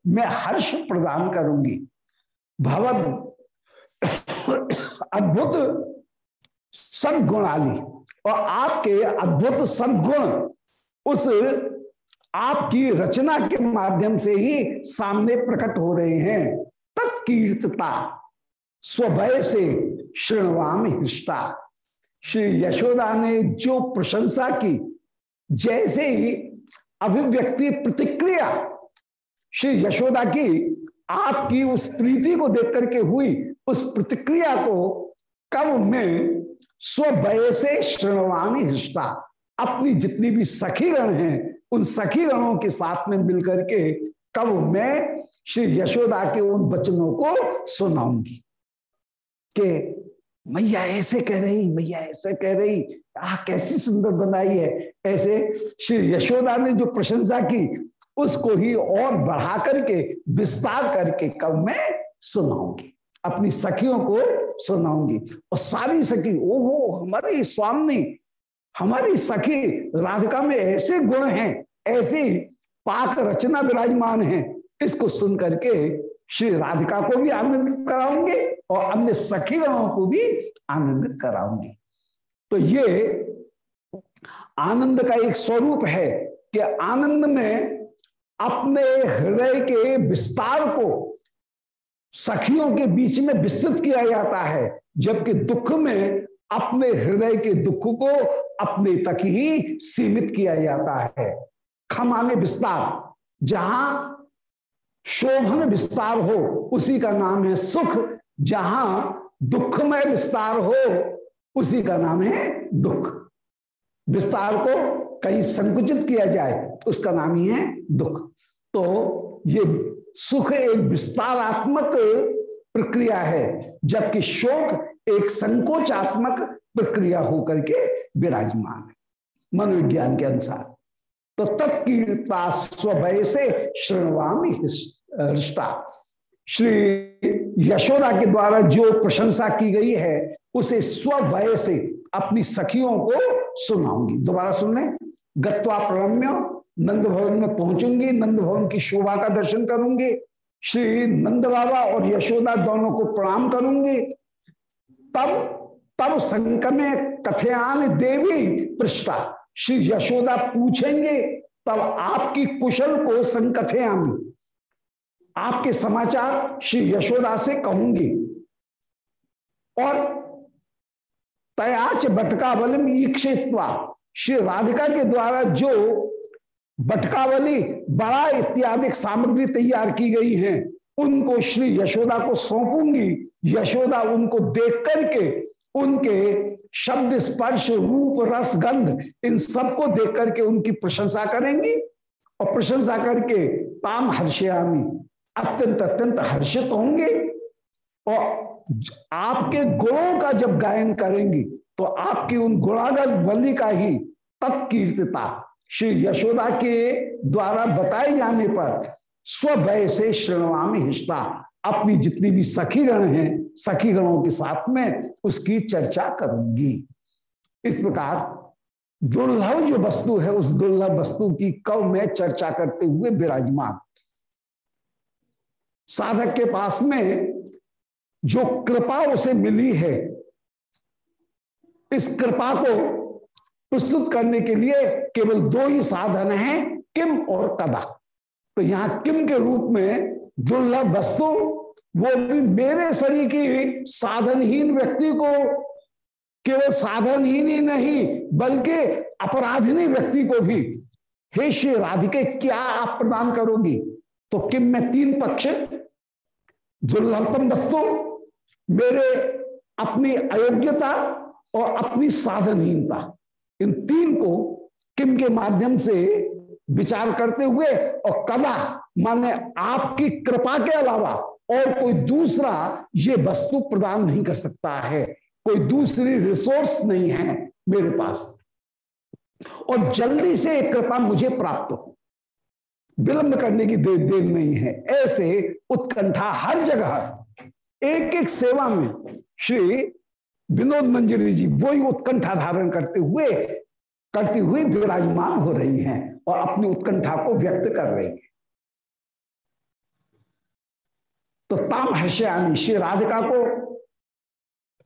मैं हर्ष प्रदान करूँगी। भगवत अद्भुत सदगुणाली और आपके अद्भुत सदगुण उस आपकी रचना के माध्यम से ही सामने प्रकट हो रहे हैं। तत्कीर्तता स्वभय से श्रृणवाम हिष्टा श्री यशोदा ने जो प्रशंसा की, जैसे ही अभिव्यक्ति प्रतिक्रिया श्री यशोदा की, आपकी उस प्रीति को देख करके हुई, उस प्रतिक्रिया को कब में स्वभय से श्रृणवामी हिस्सा अपनी जितनी भी सखी गण हैं, उन सखी गणों के साथ में मिलकर के कब मैं श्री यशोदा के उन वचनों को सुनाऊँगी कि मैया ऐसे कह रही, मैया ऐसे कह रही आ कैसी सुंदर बनाई है। ऐसे श्री यशोदा ने जो प्रशंसा की, उसको ही और बढ़ा करके, विस्तार करके कब मैं सुनाऊँगी। अपनी सखियों को सुनाऊँगी। और सारी सखी, ओहो, हमारी स्वामी, हमारी सखी राधिका में ऐसे गुण हैं, ऐसी पाक रचना विराजमान है। इसको सुन करके श्री राधिका को भी आनंदित कराऊँगे और अन्य सखी गणों को भी आनंदित कराऊँगी। तो ये आनंद का एक स्वरूप है कि आनंद में अपने हृदय के विस्तार को सखियों के बीच में विस्तृत किया जाता है, जबकि दुख में अपने हृदय के दुख को अपने तक ही सीमित किया जाता है। खमाने विस्तार, जहाँ शोभन विस्तार हो, उसी का नाम है सुख। जहाँ दुखमय विस्तार हो, उसी का नाम है दुख। विस्तार को कहीं संकुचित किया जाए तो उसका नाम ही है दुख। तो ये सुख एक विस्तारात्मक प्रक्रिया है, जबकि शोक एक संकोचात्मक प्रक्रिया होकर के विराजमान है, मनोविज्ञान के अनुसार। तो तत्कीर्ता स्वभय से श्रृणवामी रिश्ता। श्री यशोदा के द्वारा जो प्रशंसा की गई है, उसे स्वभय से अपनी सखियों को सुनाऊँगी। दोबारा सुन लें गत्वा प्रणम्य नंद भवन में पहुंचूँगी नंद भवन की शोभा का दर्शन करूँगी। श्री नंद बाबा और यशोदा दोनों को प्रणाम करूँगी। तब तब संकमे कथयान देवी पृष्ठा। श्री यशोदा पूछेंगे, तब आपकी कुशल को संकथे संकथयामी। आपके समाचार श्री यशोदा से कहूँगी। और तयाच बटकावलम ईक्षित्वा, श्री राधिका के द्वारा जो बटकावली, बड़ा इत्यादि सामग्री तैयार की गई है, उनको श्री यशोदा को सौंपूँगी। यशोदा उनको देख करके उनके शब्द स्पर्श, रूप, रस, गंध, इन सबको देख करके उनकी प्रशंसा करेंगी। और प्रशंसा करके ताम हर्षयामी। अत्यंत अत्यंत हर्षित होंगे। और आपके गुणों का जब गायन करेंगी तो आपकी उन गुणागत बलि का ही तत्कीर्तता श्री यशोदा के द्वारा बताए जाने पर स्वभय से श्रृणवामी हिस्सा अपनी जितनी भी सखी गण हैं सखी गणों के साथ में उसकी चर्चा करूँगी। इस प्रकार दुर्लभ जो वस्तु है, उस दुर्लभ वस्तु की कव में चर्चा करते हुए विराजमान। साधक के पास में जो कृपा उसे मिली है, इस कृपा को प्रस्तुत करने के लिए केवल दो ही साधन हैं, किम और कदा तो यहाँ किम के रूप में दुर्लभ वस्तु, वो भी मेरे शरीर की साधनहीन व्यक्ति को केवल साधनहीन ही नहीं, बल्कि अपराधिनी व्यक्ति को भी। हे श्री राधिके, क्या आप प्रदान करोगी? तो किम में तीन पक्ष दुर्लभतम वस्तु मेरे अपनी अयोग्यता और अपनी साधनहीनता, इन तीन को किम के माध्यम से विचार करते हुए और कला, माने आपकी कृपा के अलावा और कोई दूसरा ये वस्तु प्रदान नहीं कर सकता है। कोई दूसरी रिसोर्स नहीं है मेरे पास। और जल्दी से कृपा मुझे प्राप्त हो। विलंब करने की देर देर नहीं है। ऐसे उत्कंठा हर जगह। एक एक सेवा में श्री विनोद मंजरी जी वही उत्कंठा धारण करते हुए, करती हुई विराजमान हो रही हैं और अपनी उत्कंठा को व्यक्त कर रही है। तो ताम हर्षयानी श्री राधिका को,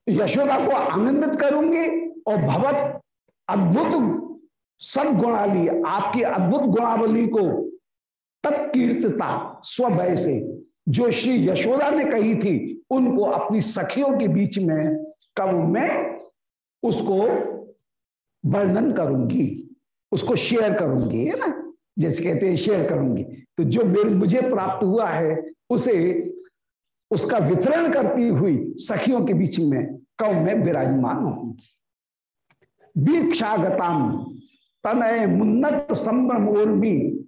यशोदा को आनंदित करूँगी और भगवत अद्भुत सदगुणाली, आपकी अद्भुत गुणावली को तत्कीर्तता स्वभय से। जो श्री यशोदा ने कही थी, उनको अपनी सखियों के बीच में कब मैं उसको वर्णन करूँगी, उसको शेयर करूँगी, है ना? जैसे कहते हैं शेयर करूँगी। तो जो मुझे प्राप्त हुआ है, उसे, उसका वितरण करती हुई सखियों के बीच में कौ में विराजमान होंगी वीक्षागताम, तनय मुन्नत संभ्रम उर्मी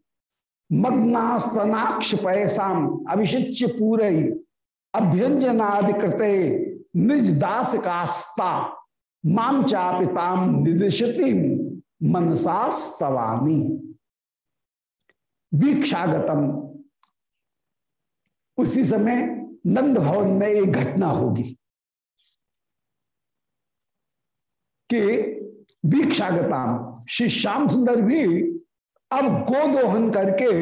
मग्नास्तनाक्ष पैसाम अभिषिच्य पूरे अभ्यंजनादिकृत निज दास कास्ता माम चापिताम निदिशति, मनसा स्तवामी। उसी समय नंद भवन में एक घटना होगी। कि वीक्षागताम। श्री श्याम सुंदर भी अब गोदोहन करके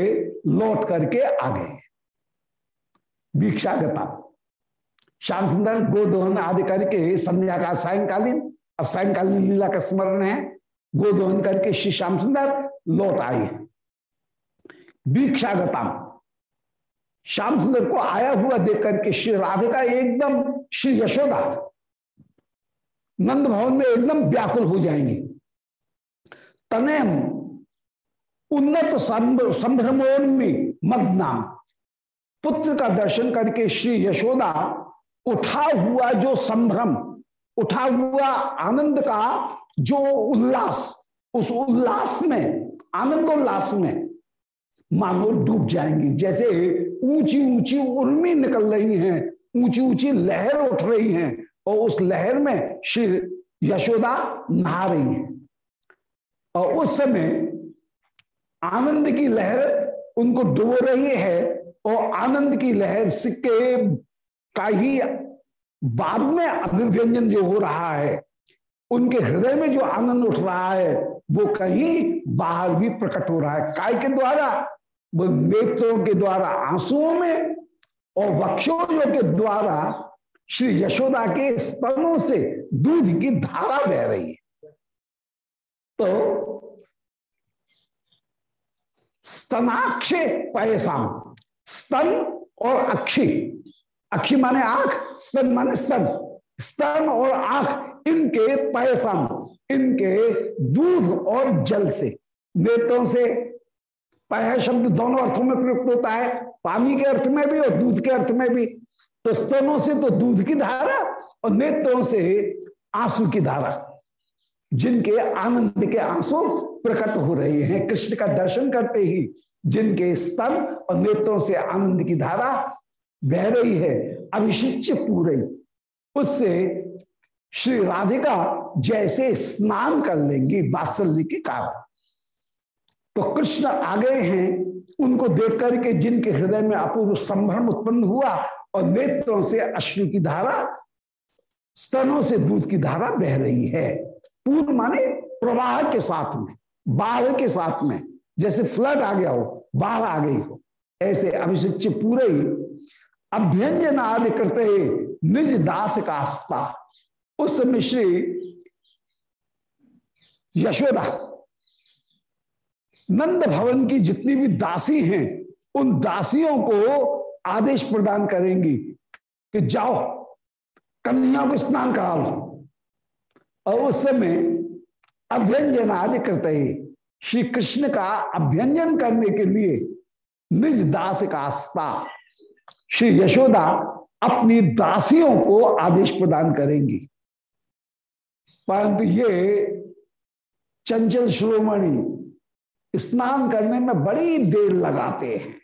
लौट करके आ गए। वीक्षागता श्याम सुंदर गोदोहन आदि करके संध्या का सायंकालीन, अब सायंकालीन लीला का स्मरण है। गोदोहन करके श्री श्याम सुंदर लौट आए। वीक्षागता श्याम सुंदर को आया हुआ देख करके श्री राधिका एकदम, श्री यशोदा नंद भवन में एकदम व्याकुल हो जाएँगे। तनेम उन्नत संभ्रमोन्मी मग्ना। पुत्र का दर्शन करके श्री यशोदा उठा हुआ जो संभ्रम, उठा हुआ आनंद का जो उल्लास, उस उल्लास में, आनंदोल्लास में मानो डूब जाएँगी। जैसे ऊँची ऊँची उर्मी निकल रही हैं ऊँची ऊँची लहर उठ रही हैं और उस लहर में श्री यशोदा नहा रही हैं। और उस समय आनंद की लहर उनको डुबो रही है और आनंद की लहर सिक्के का ही बाद में अभिव्यंजन जो हो रहा है, उनके हृदय में जो आनंद उठ रहा है, वो कहीं बाहर भी प्रकट हो रहा है। काय के द्वारा? वो नेत्रों के द्वारा, आंसुओं में और वक्षोजों के द्वारा श्री यशोदा के स्तनों से दूध की धारा बह रही है। तो स्तनाक्षे पैसाम स्तन और अक्षी। अक्षी माने आँख, स्तन माने स्तन। स्तन और आँख, इनके पैसाम इनके दूध और जल से। नेत्रों से पह शब्द दोनों अर्थों में प्रयुक्त होता है। पानी के अर्थ में भी और दूध के अर्थ में भी। तो स्तनों से तो दूध की धारा और नेत्रों से आँसू की धारा, जिनके आनंद के आँसू प्रकट हो रहे हैं। कृष्ण का दर्शन करते ही जिनके स्तन और नेत्रों से आनंद की धारा बह रही है अभिषिच्य पूरे। उससे श्री राधिका जैसे स्नान कर लेंगी बात्सल्य के कारण। तो कृष्ण आ गए हैं, उनको देख करके जिनके हृदय में अपूर्व संभ्रम उत्पन्न हुआ और नेत्रों से अश्रु की धारा, स्तनों से दूध की धारा बह रही है। पूर्ण माने प्रवाह के साथ में। बाढ़ के साथ में, जैसे फ्लड आ गया हो, बाढ़ आ गई हो, ऐसे अभिषिच्य पूरे अभ्यंजन आदि करते निज दास का आस्था। उस समय श्री यशोदा नंद भवन की जितनी भी दासी हैं, उन दासियों को आदेश प्रदान करेंगी कि जाओ कन्या को स्नान करा लो। और उस समय अभ्यंजन आदि करते ही। श्री कृष्ण का अभ्यंजन करने के लिए निज दास का आस्था, श्री यशोदा अपनी दासियों को आदेश प्रदान करेंगी। परंतु ये चंचल श्रोमणी स्नान करने में बड़ी देर लगाते हैं।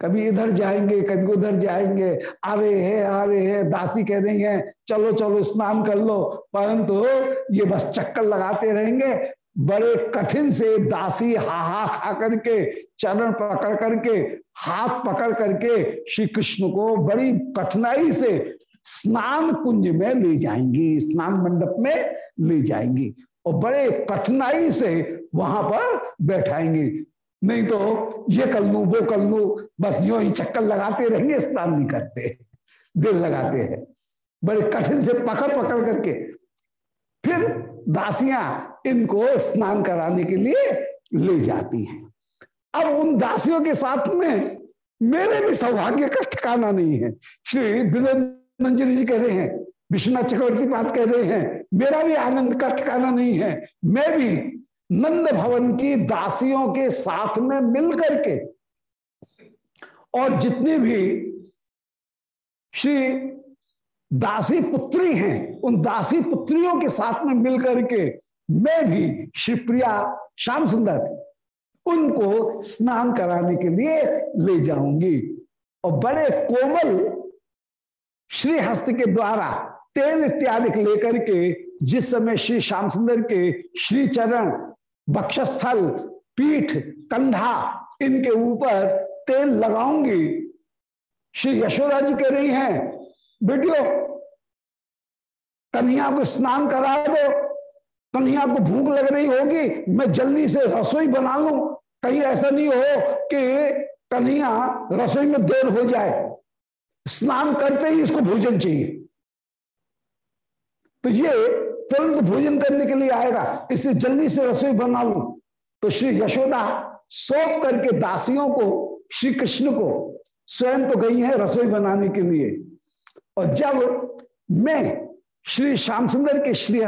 कभी इधर जाएँगे, कभी उधर जाएँगे। आ रहे हैं आ रहे हैं, दासी कह रही हैं, चलो चलो, स्नान कर लो। परंतु ये बस चक्कर लगाते रहेंगे। बड़े कठिन से दासी हा हा खा करके, चरण पकड़ करके, हाथ पकड़ करके श्री कृष्ण को बड़ी कठिनाई से स्नान कुंज में ले जाएँगी, स्नान मंडप में ले जाएँगी और बड़े कठिनाई से वहाँ पर बैठाएँगे। नहीं तो ये कर लू, वो कर लू, बस यो ही चक्कर लगाते रहेंगे, स्नान नहीं करते, दिल लगाते हैं। बड़े कठिन से पकड़ पकड़ करके। फिर दासियाँ इनको स्नान कराने के लिए ले जाती हैं। अब उन दासियों के साथ में मेरे भी सौभाग्य का ठिकाना नहीं है। श्री विनोद मंजरी जी कह रहे हैं, विश्वनाथ चक्रवर्ती बात कह रहे हैं, मेरा भी आनंद का ठिकाना नहीं है। मैं भी नंद भवन की दासियों के साथ में मिलकर के और जितनी भी श्री दासी पुत्री हैं, उन दासी पुत्रियों के साथ में मिलकर के मैं भी श्रीप्रिया श्याम सुंदर, उनको स्नान कराने के लिए ले जाऊँगी। और बड़े कोमल श्री हस्त के द्वारा तेल इत्यादि लेकर के जिस समय श्री श्याम सुंदर के श्री चरण बक्षस्थल, पीठ, कंधा, इनके ऊपर तेल लगाऊँगी। श्री यशोदा जी कह रही हैं, बेटियो, कन्हैया को स्नान करा दो। कन्हैया को भूख लग रही होगी, मैं जल्दी से रसोई बना लू। कहीं ऐसा नहीं हो कि कन्हैया रसोई में देर हो जाए। स्नान करते ही इसको भोजन चाहिए। तो ये तुरंत भोजन करने के लिए आएगा, इसे जल्दी से रसोई बना लू। तो श्री यशोदा सौंप करके दासियों को, श्री कृष्ण को स्वयं तो गई है रसोई बनाने के लिए। और जब मैं श्री श्याम सुंदर के श्री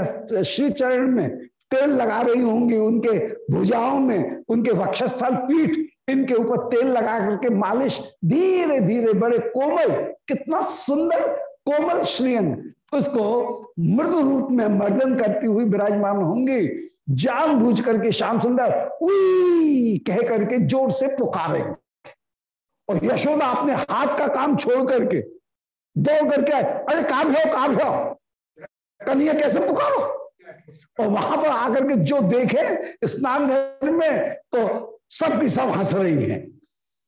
श्री चरण में तेल लगा रही होंगी, उनके भुजाओं में, उनके वक्षस्थल पीठ, इनके ऊपर तेल लगा करके मालिश धीरे धीरे बड़े कोमल, कितना सुंदर कोमल श्रीअंग उसको मृदु रूप में मर्दन करती हुई विराजमान होंगी। जान बूझ करके श्याम सुंदर कह करके ज़ोर से पुकारेंगे। और यशोदा अपने हाथ का काम छोड़ करके दौड़ करके अरे, काम हो कन्हैया, कैसे पुकारो? और वहाँ पर आकर के जो देखे स्नान घर में तो सब की सब हंस रही हैं।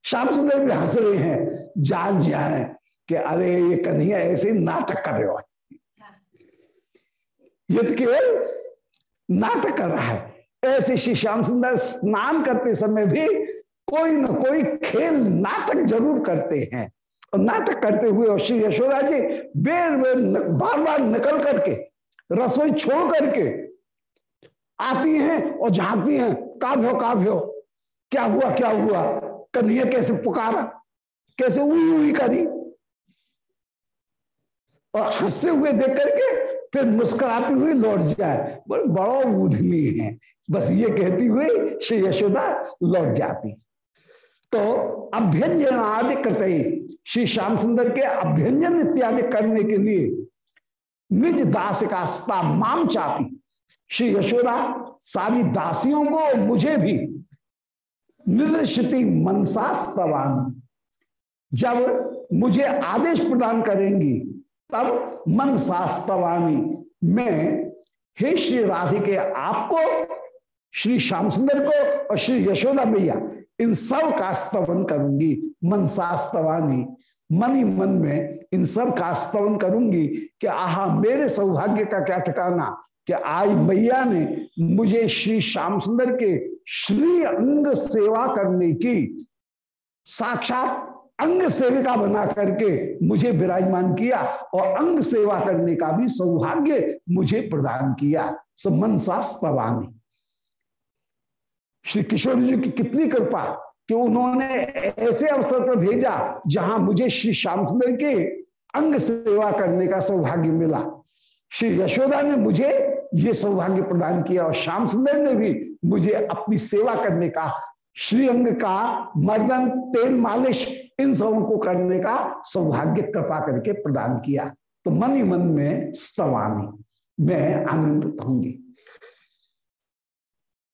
श्याम सुंदर भी हंस रही हैं। जान जाए कि, अरे, ये कन्हैया ऐसे नाटक कर रहे हो ये तो केवल नाटक कर रहा है। ऐसे श्री श्याम सुंदर स्नान करते समय भी कोई ना कोई खेल नाटक ज़रूर करते हैं। और नाटक करते हुए और श्री यशोदा जी बेर बेर बार बार निकल करके, रसोई छोड़ करके आती हैं और झांकती हैं काव्यो काव्यो क्या हुआ क्या हुआ? कन्हैया कैसे पुकारा? कैसे उई उई करी? और हँसते हुए देख करके फिर मुस्कुराती हुए लौट जाए। बड़े बड़ा उधमी है। बस ये कहती हुई श्री यशोदा लौट जाती। तो अभ्यंजन आदि करते ही श्री श्याम सुंदर के अभ्यंजन इत्यादि करने के लिए निज दास का स्ता माम चापी। श्री यशोदा सारी दासियों को मुझे भी निर्षिति मनसा स्तवान जब मुझे आदेश प्रदान करेंगी तब मन शास्त्रवाणी में हे श्री राधिके आपको, श्री श्याम सुंदर को और श्री यशोदा मैया, इन सब का स्तवन करूँगी। मन शास्त्रवाणी, मन ही मन में इन सब का स्तवन करूँगी कि आहा मेरे सौभाग्य का क्या ठिकाना? कि आज मैया ने मुझे श्री श्याम सुंदर के श्री अंग सेवा करने की साक्षात अंग सेविका बना करके मुझे विराजमान किया और अंग सेवा करने का भी सौभाग्य मुझे प्रदान किया। सो मनसा स्तवानी श्री किशोर जी की कितनी कृपा कि उन्होंने ऐसे अवसर पर भेजा जहाँ मुझे श्री श्याम सुंदर के अंग सेवा करने का सौभाग्य मिला। श्री यशोदा ने मुझे ये सौभाग्य प्रदान किया और श्याम सुंदर ने भी मुझे अपनी सेवा करने का श्रीअंग का मर्दन तेल मालिश इन सबों को करने का सौभाग्य कृपा करके प्रदान किया। तो मन ही मन में स्तवानी, मैं आनंदित होंगी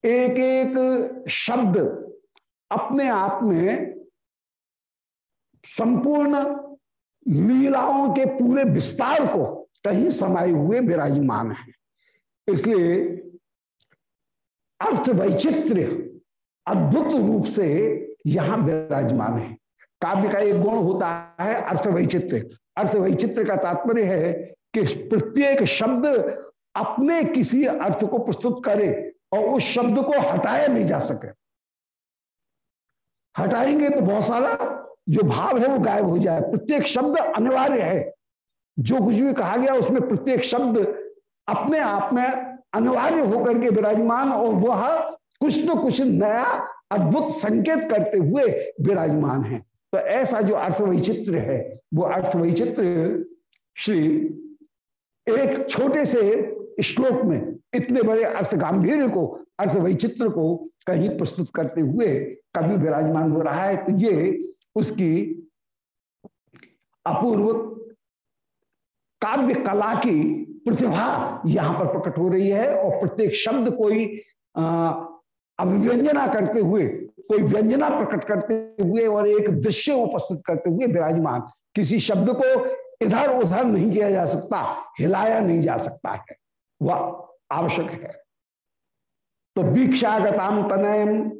एक एक शब्द अपने आप में संपूर्ण लीलाओं के पूरे विस्तार को कहीं समाये हुए विराजमान है। इसलिए अर्थ वैचित्र्य अद्भुत रूप से यहाँ विराजमान है। काव्य का एक गुण होता है अर्थ वैचित्र अर्थ वैचित्र का तात्पर्य है कि प्रत्येक शब्द अपने किसी अर्थ को प्रस्तुत करे और उस शब्द को हटाया नहीं जा सके। हटाएँगे तो बहुत सारा जो भाव है वो गायब हो जाए। प्रत्येक शब्द अनिवार्य है। जो कुछ भी कहा गया उसमें प्रत्येक शब्द अपने आप में अनिवार्य होकर के विराजमान और वह कुछ न कुछ नया अद्भुत संकेत करते हुए विराजमान है। तो ऐसा जो अर्थ वैचित्र है, वो अर्थ वैचित्र श्री एक छोटे से श्लोक में इतने बड़े अर्थ गांधीर्य को अर्थ वैचित्र को कहीं प्रस्तुत करते हुए कभी विराजमान हो रहा है तो ये उसकी अपूर्व काव्य कला की प्रतिभा यहाँ पर प्रकट हो रही है और प्रत्येक शब्द कोई अभिव्यंजना करते हुए, कोई व्यंजना प्रकट करते हुए और एक दृश्य उपस्थित करते हुए विराजमान, किसी शब्द को इधर उधर नहीं किया जा सकता, हिलाया नहीं जा सकता है। वह आवश्यक है। तो वीक्षागताम तनयम,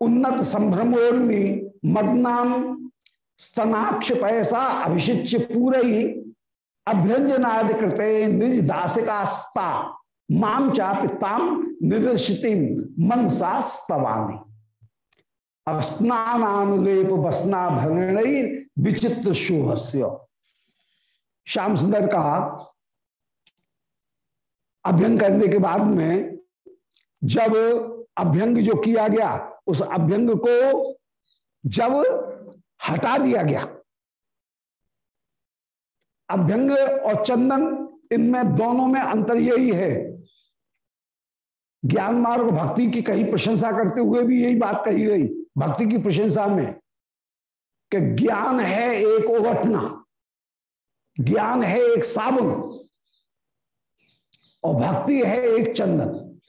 उन्नत संभ्रमोर्मी मदनाम स्तनाक्ष पैसा अभिषिच्य पूरी अभ्यंजनाद कृते, निज दासिकास्ता। माम चापिताम निदर्शिति मनसा स्तवानी स्नानुलेप बसना भरण विचित्र शोभस्य। श्याम सुंदर का अभ्यंग करने के बाद में जब अभ्यंग जो किया गया, उस अभ्यंग को जब हटा दिया गया, अभ्यंग और चंदन इनमें दोनों में अंतर यही है। ज्ञान मार्ग भक्ति की कहीं प्रशंसा करते हुए भी यही बात कही गई, भक्ति की प्रशंसा में कि ज्ञान है एक ओवटना, ज्ञान है एक साबुन, और भक्ति है एक चंदन।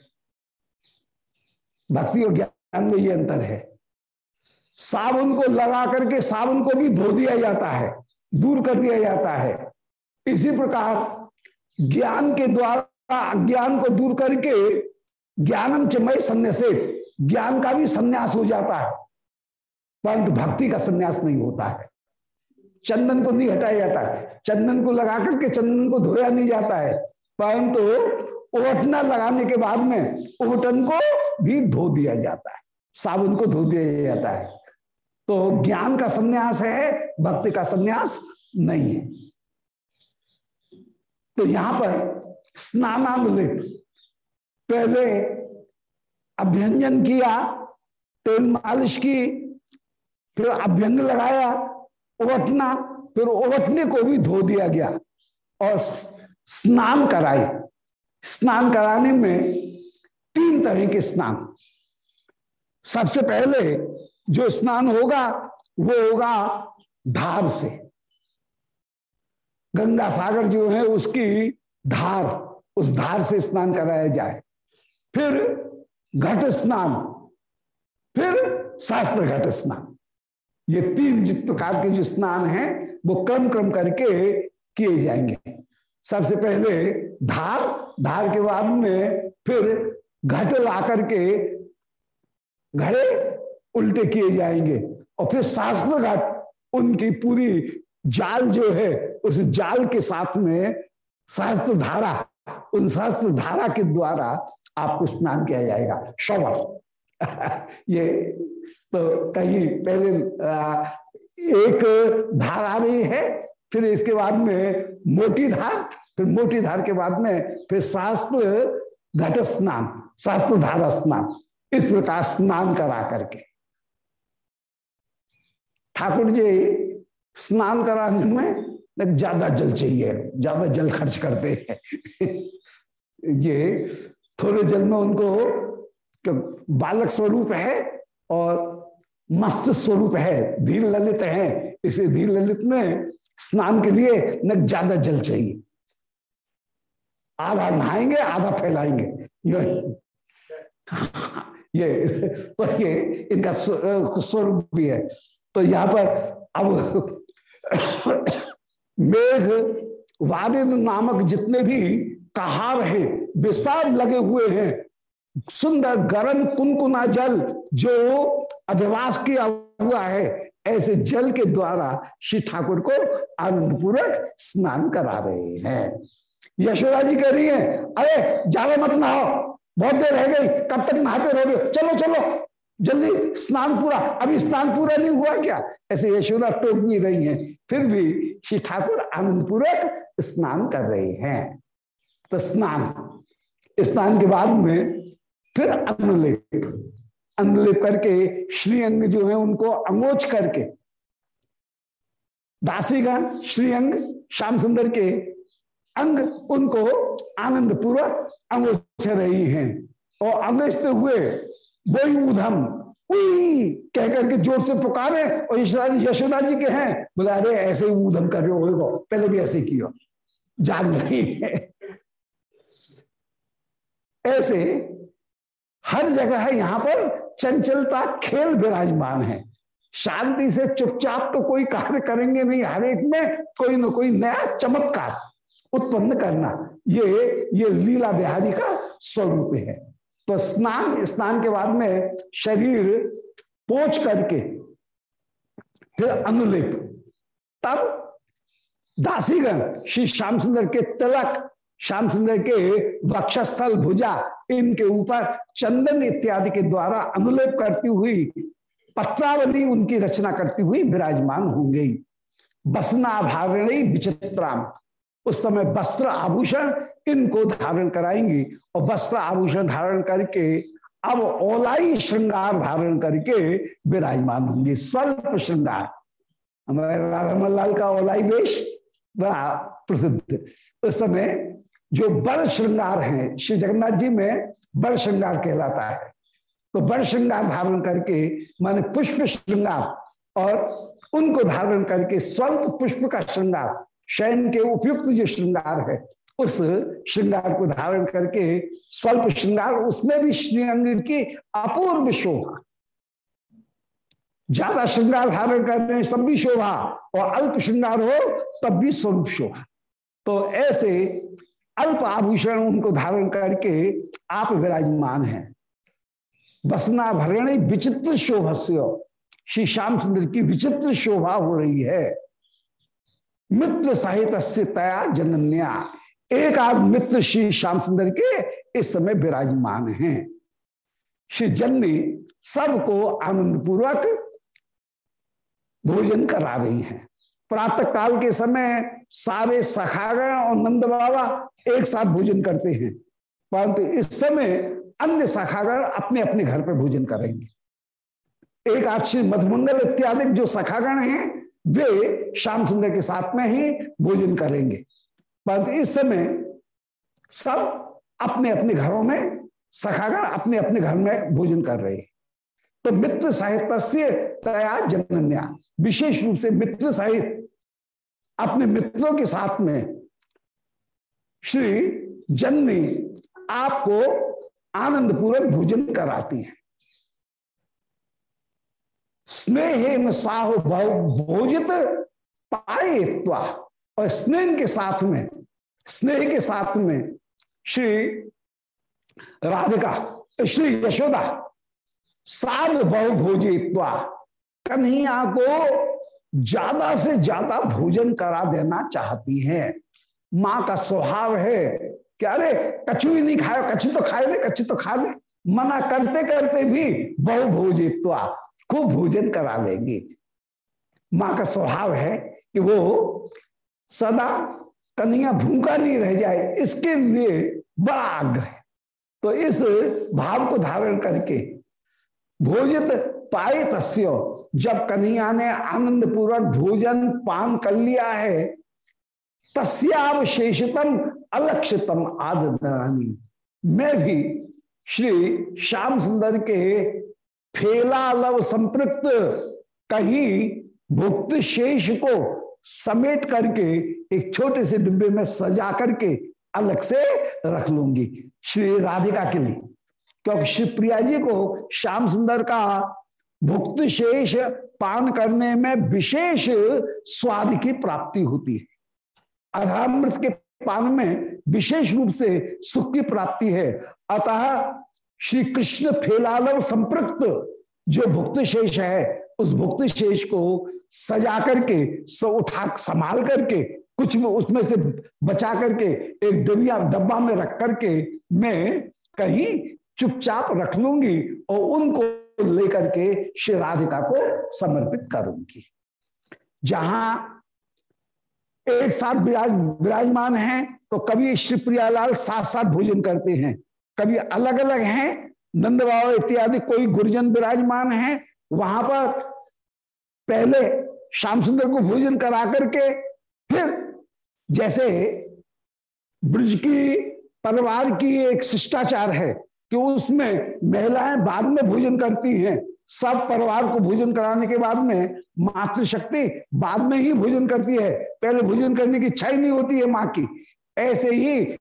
भक्ति और ज्ञान में ये अंतर है। साबुन को लगा करके साबुन को भी धो दिया जाता है, दूर कर दिया जाता है। इसी प्रकार ज्ञान के द्वारा अज्ञान को दूर करके ज्ञानम चमय संन्यासे। ज्ञान का भी संन्यास हो जाता है। परंतु भक्ति का संन्यास नहीं होता है। चंदन को नहीं हटाया जाता है। चंदन को लगा करके चंदन को धोया नहीं जाता है। परंतु ओवटना लगाने के बाद में ओवटन को भी धो दिया जाता है। साबुन को धो दिया जाता है। तो ज्ञान का संन्यास है, भक्ति का संन्यास नहीं है। तो यहाँ पर स्नानानुलिप पहले अभ्यंजन किया, तेल मालिश की, फिर अभ्यंग लगाया उवटना फिर उवटने को भी धो दिया गया और स्नान कराए। स्नान कराने में तीन तरह के स्नान। सबसे पहले जो स्नान होगा, वो होगा धार से। गंगा सागर जो है, उसकी धार, उस धार से स्नान कराया जाए। फिर घट स्नान फिर शास्त्र घट स्नान ये तीन प्रकार के जो स्नान हैं, वो क्रम क्रम करके किए जाएँगे। सबसे पहले धार धार के बाद में फिर घट ला करके घड़े उल्टे किए जाएँगे। और फिर शास्त्र घाट, उनकी पूरी जाल जो है, उस जाल के साथ में शास्त्र धारा उन शास्त्र धारा के द्वारा आपको स्नान किया जाएगा। शवर ये तो कहीं पहले एक धार रही है, फिर इसके बाद में मोटी धार, फिर मोटी धार के बाद में फिर शास्त्र घट स्नान शास्त्र धारा स्नान, इस प्रकार स्नान करा करके। ठाकुर जी, स्नान कराने में ज़्यादा जल चाहिए, ज़्यादा जल खर्च करते हैं। ये थोड़े जल में उनको बालक स्वरूप है और मस्त स्वरूप है, धीर ललित है। इसे धीर ललित में स्नान के लिए न, ज़्यादा जल चाहिए। आधा नहाएँगे, आधा फैलाएँगे ये तो ये इनका स्वरूप भी है। तो यहाँ पर अब मेघ वारिद नामक जितने भी कहार हैं वे लगे हुए हैं। सुंदर गरम कुनकुना जल जो अधिवास किया हुआ है, ऐसे जल के द्वारा श्री ठाकुर को आनंद पूर्वक स्नान करा रहे हैं। यशोदा जी कह रही है, अरे ज़्यादा मत नहाओ, बहुत देर रह गई, कब तक नहाते रहोगे? चलो चलो जल्दी स्नान पूरा। अभी स्नान पूरा नहीं हुआ क्या? ऐसे यशोदा टोक भी रही है। फिर भी श्री ठाकुर आनंद पूर्वक स्नान कर रहे हैं। तो स्नान। स्नान के बाद में फिर अनुलेप अनुलेप करके श्रीअंग जो है उनको अंगोच करके दासीगण श्रीअंग श्याम सुंदर के अंग उनको आनंद पूर्वक अंगोच रही हैं। और अंगस्ते हुए उई, कह करके ज़ोर से पुकारे और यशोदा जी के हैं। बोले, अरे, ऐसे ही ऊधम कर रहे हो पहले भी ऐसे किया। जान नहीं है। ऐसे हर जगह है, यहाँ पर चंचलता खेल विराजमान है। शांति से चुपचाप तो कोई कार्य करेंगे नहीं, हर एक में कोई ना कोई नया चमत्कार उत्पन्न करना। ये ये लीला बिहारी का स्वरूप है। तो स्नान स्नान के बाद में शरीर पोच करके फिर अनुलेप। तब दासीगण श्री श्याम सुंदर के तिलक, श्याम सुंदर के वक्षस्थल, भुजा, इनके ऊपर चंदन इत्यादि के द्वारा अनुलेप करती हुई, पत्रावली उनकी रचना करती हुई विराजमान हो गई बसना भावणी विचित्राम। उस समय वस्त्र आभूषण इनको धारण कराएँगी और वस्त्र आभूषण धारण करके अब ओलाई श्रृंगार धारण करके विराजमान होंगे। स्वल्प श्रृंगार। हमारे राधा लाल का ओलाई वेश बड़ा प्रसिद्ध। उस समय जो बड़ श्रृंगार है, श्री जगन्नाथ जी में बड़ श्रृंगार कहलाता है। तो बड़ श्रृंगार धारण करके, माने पुष्प श्रृंगार और उनको धारण करके स्वल्प पुष्प का श्रृंगार। शयन के उपयुक्त जो श्रृंगार है, उस श्रृंगार को धारण करके स्वल्प श्रृंगार, उसमें भी श्रीअंग की अपूर्व शोभा। ज़्यादा श्रृंगार धारण कर करने सब भी शोभा, और अल्प श्रृंगार हो तब भी स्वरूप शोभा। तो ऐसे अल्प आभूषण उनको धारण करके आप विराजमान हैं। बसना भरणी विचित्र शोभा श्री श्याम सुंदर की विचित्र शोभा हो रही है। मित्र सहित तया जनन्या। एक आध मित्र श्री श्याम सुंदर के इस समय विराजमान हैं। श्री जननी सबको आनंद पूर्वक भोजन करा रही हैं। प्रातः काल के समय सारे सखागण और नंद बाबा एक साथ भोजन करते हैं। परंतु इस समय अन्य सखागण अपने अपने घर पर भोजन करेंगे। एक आध श्री मधुमंगल इत्यादि जो सखागण हैं वे श्याम सुंदर के साथ में ही भोजन करेंगे। परंतु इस समय सब अपने अपने घरों में, सखागण अपने अपने घर में भोजन कर रहे हैं। तो मित्र साहित्य तया जनन्या, विशेष रूप से मित्र साहित्य अपने मित्रों के साथ में श्री जननी आपको आनंद पूर्वक भोजन कराती है। स्नेह साहु भोजित पाए और स्नेह के साथ में, स्नेह के साथ में श्री राधिका, श्री यशोदा सार बहु भोजित्वा कन्हैया को ज़्यादा से ज़्यादा भोजन करा देना चाहती हैं। माँ का स्वभाव है कि अरे, कछु ही नहीं खाए, कछु तो खाए ले, कछु तो खा ले। मना करते करते भी बहु खूब भोजन करा लेंगे। माँ का स्वभाव है कि वो सदा कन्हैया भूखा नहीं रह जाए, इसके लिए बड़ा आग्रह तो इस भाव को धारण करके भोजित पाए तस्य जब कन्हैया ने आनंद पूर्वक भोजन पान कर लिया है, तस्यावशेषतम अलक्षितम आदरानी मैं भी श्री श्याम सुंदर के फेलालव संपृक्त कहीं भुक्त शेष को समेट करके एक छोटे से डिब्बे में सजा करके अलग से रख लूँगी श्री राधिका के लिए। क्योंकि श्री प्रिया जी को श्याम सुंदर का भुक्त शेष पान करने में विशेष स्वाद की प्राप्ति होती है। अधामृत के पान में विशेष रूप से सुख की प्राप्ति है। अतः श्री कृष्ण फेलालव संप्रक्त जो भुक्त शेष है, उस भुक्त शेष को सजा करके, स उठा, संभाल करके, कुछ उसमें से बचा करके, एक डबिया डब्बा में रख करके मैं कहीं चुपचाप रख लूँगी और उनको लेकर के श्री राधिका को समर्पित करूँगी। जहाँ एक साथ विराज विराजमान है तो कभी श्री प्रियालाल साथ साथ भोजन करते हैं। कभी अलग अलग हैं नंद बाबा इत्यादि, कोई गुरुजन विराजमान है, वहाँ पर पहले श्याम सुंदर को भोजन करा करके फिर जैसे ब्रज की परिवार की एक शिष्टाचार है कि उसमें महिलाएँ बाद में भोजन करती हैं। सब परिवार को भोजन कराने के बाद में मातृशक्ति बाद में ही भोजन करती है। पहले भोजन करने की इच्छा ही नहीं होती है माँ की। ऐसे ही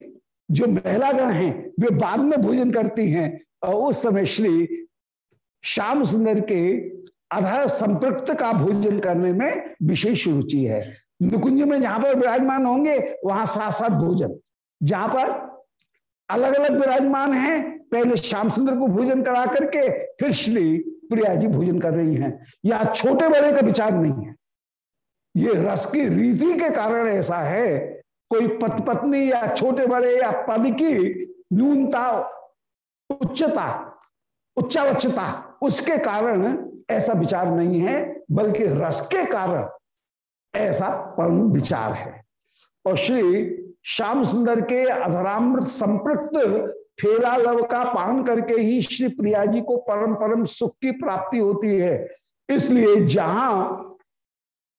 जो महिलागण हैं, वे बाद में भोजन करती हैं। और उस समय श्री श्याम सुंदर के अधर संपृक्त का भोजन करने में विशेष रुचि है। निकुंज में जहाँ पर विराजमान होंगे, वहाँ साथ साथ भोजन। जहाँ पर अलग अलग विराजमान हैं, पहले श्याम सुंदर को भोजन करा करके, फिर श्री प्रिया जी भोजन कर रही हैं। या छोटे बड़े का विचार नहीं है। ये रस की रीति के कारण ऐसा है कोई पत पत्नी या छोटे बड़े या पद की न्यूनता, उच्चता उच्चावच्छता उसके कारण ऐसा विचार नहीं है, बल्कि रस के कारण ऐसा परम विचार है। और श्री श्याम सुंदर के अधरामृत संपृक्त फेला लव का पान करके ही श्री प्रिया जी को परम परम सुख की प्राप्ति होती है। इसलिए जहाँ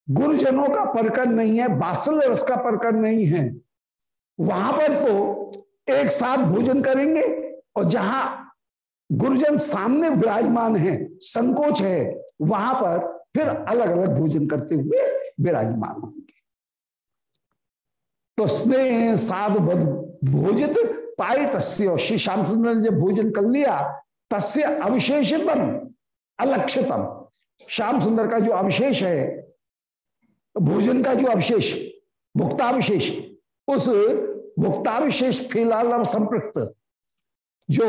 गुरुजनों का परकर नहीं है बासल रस का परकर नहीं है। वहाँ पर तो एक साथ भोजन करेंगे और जहाँ गुरुजन सामने विराजमान है, संकोच है, वहाँ पर फिर अलग अलग भोजन करते हुए विराजमान होंगे। तो स्नेह, साध भोजित पाए तस्य श्री श्याम सुंदर ने जब भोजन कर लिया, तस्य अविशेषतम, अलक्षतम। श्याम सुंदर का जो अविशेष है भोजन का जो अवशेष, भुक्ताविशेष, उस भुक्ताविशेष फ़िलहाल संपृक्त, जो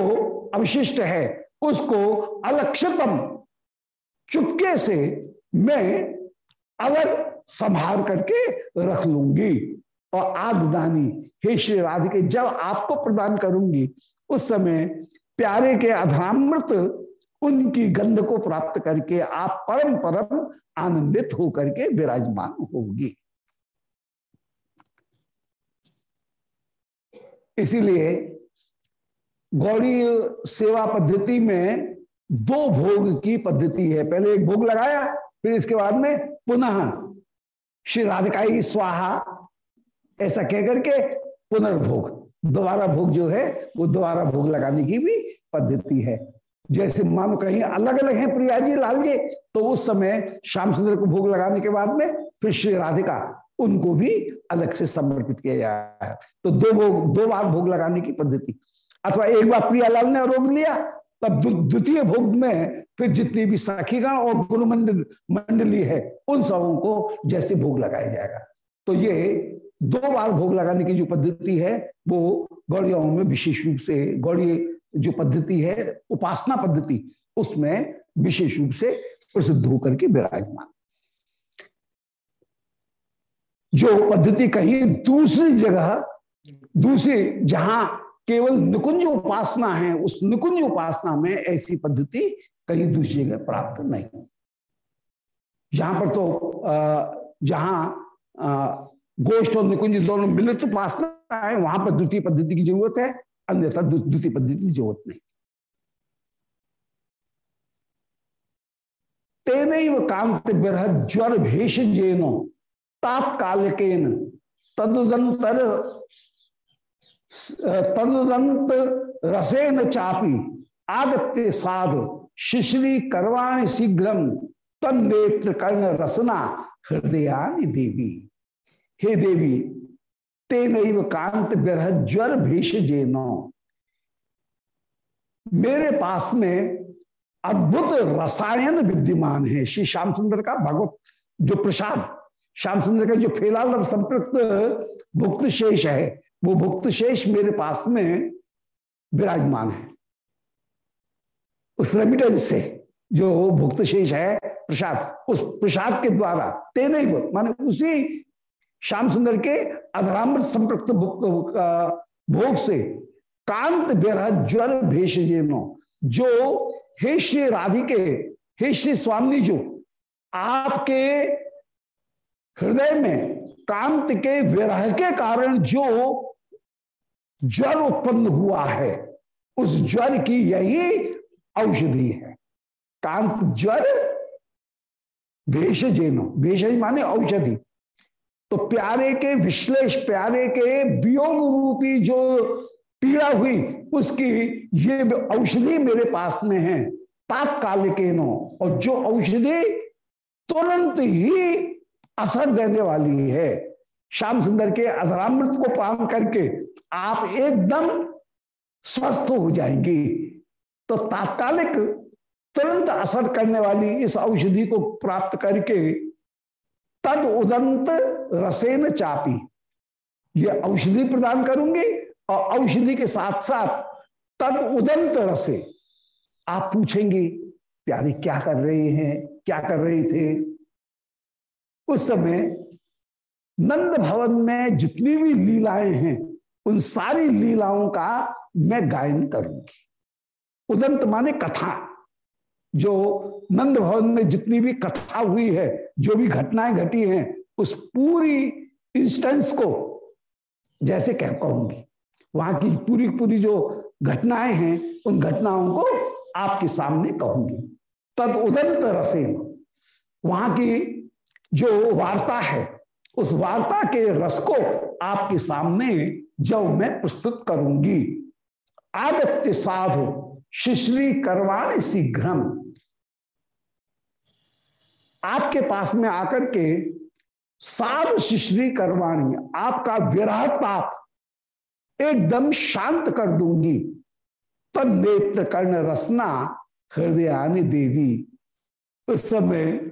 अवशिष्ट है, उसको अलक्षतम चुपके से मैं अलग संभार करके रख लूँगी। और आगदानी हे श्री राधिके, जब आपको प्रदान करूँगी, उस समय प्यारे के अधामृत उनकी गंध को प्राप्त करके आप परम परम आनंदित होकर के विराजमान होगी। इसीलिए गौड़ी सेवा पद्धति में दो भोग की पद्धति है। पहले एक भोग लगाया, फिर इसके बाद में पुनः श्री राधिकाई स्वाहा, ऐसा कहकर के पुनर्भोग। दोबारा भोग जो है, वो दोबारा भोग लगाने की भी पद्धति है। जैसे मानो कहीं अलग अलग है प्रिया जी लाल जी तो उस समय श्याम सुंदर को भोग लगाने के बाद में फिर श्री राधिका उनको भी अलग से समर्पित किया जाए तो दो भोग, दो बार भोग लगाने की पद्धति। अथवा एक बार प्रियालाल ने रोक लिया, तब द्वितीय भोग में फिर जितनी भी साखीगण और गुरु मंडल, मंडली है, उन सबों को जैसे भोग लगाया जाएगा। तो ये दो बार भोग लगाने की जो पद्धति है, वो गौड़ियाओं में विशेष रूप से गौड़ी जो पद्धति है, उपासना पद्धति, उसमें विशेष रूप से प्रसिद्ध होकर के विराजमान। जो पद्धति कहीं दूसरी जगह, दूसरी जहाँ केवल निकुंज उपासना है, उस निकुंज उपासना में ऐसी पद्धति कहीं दूसरी जगह प्राप्त नहीं। जहाँ पर तो जहाँ गोष्ठ और निकुंज दोनों मिलित उपासना है, वहाँ पर द्वितीय पद्धति की ज़रूरत है। अन्यथा द्वितीय पद्धति ज़रूरत नहीं। तेन कांत बृहद ज्वर भेष जेनो तात्कालिकेन तदंतर तदंत रसेन चापी आगत्य साधु शिश्री करवाणी शीघ्रम तन्नेत्र कर्ण रसना हृदयानि देवी। हे देवी तेन कांत बिरह ज्वर भीष जेनो। मेरे पास में अद्भुत रसायन विद्यमान है। श्री श्याम सुंदर का भगवत जो प्रसाद श्याम सुंदर का जो फेलाल संपृक्त भुक्त शेष है, वो भुक्त शेष मेरे पास में विराजमान है। उस रेमिटेंस से जो भुक्त शेष है, प्रसाद, उस प्रसाद के द्वारा तेने माने उसी श्याम सुंदर के अधरामृत संप्रक्त भोग से कांत बेरा ज्वर भेष जो, हे श्री राधिके, हे श्री स्वामी जो, आपके हृदय में कांत के विरह के कारण जो ज्वर उत्पन्न हुआ है, उस ज्वर की यही औषधि है। कांत ज्वर भेषजेनो भेषज माने औषधि। तो प्यारे के विश्लेष, प्यारे के वियोग रूपी जो पीड़ा हुई, उसकी ये औषधि मेरे पास में है। तात्कालिक और जो औषधि तुरंत ही असर देने वाली है। श्याम सुंदर के अधरामृत को पान करके आप एकदम स्वस्थ हो जाएँगे। तो तात्कालिक तुरंत असर करने वाली इस औषधि को प्राप्त करके तद उदंत रसेन चापी। ये औषधि प्रदान करूँगी और औषधि के साथ साथ तद उदंत रसे। आप पूछेंगे, प्यारे, क्या कर रहे हैं? क्या कर रहे थे? उस समय नंद भवन में जितनी भी लीलाएँ हैं, उन सारी लीलाओं का मैं गायन करूँगी। उदंत माने कथा। जो नंद भवन में जितनी भी कथा हुई है, जो भी घटनाएँ घटी हैं, उस पूरी इंस्टेंस को जैसे कह कहूँगी, वहाँ की पूरी पूरी जो घटनाएँ हैं, उन घटनाओं को आपके सामने कहूँगी। तद उदंत रसेन, वहाँ की जो वार्ता है, उस वार्ता के रस को आपके सामने जब मैं प्रस्तुत करूँगी। आगत्य साधु शिश्री करवाण शीघ्रम। आपके पास में आकर के सार शिश्री करवाणी आपका विरह ताप एकदम शांत कर दूँगी। तद नेत्र कर्ण रसना हृदयानी देवी। उस समय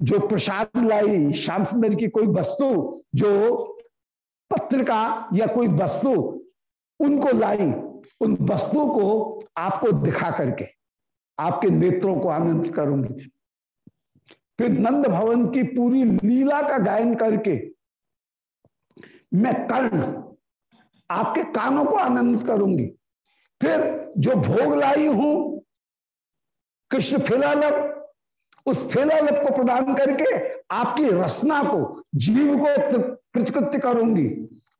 जो प्रसाद लाई, श्याम सुंदर की कोई वस्तु, जो पत्रिका या कोई वस्तु उनको लाई, उन वस्तुओं को आपको दिखा करके, आपके नेत्रों को आनंदित करूँगी। फिर नंद भवन की पूरी लीला का गायन करके मैं कर्ण, आपके कानों को आनंदित करूँगी। फिर जो भोग लाई हूँ, कृष्ण फिलालप, उस फेलालप को प्रदान करके आपकी रसना को, जीव को कृतकृत्य करूँगी।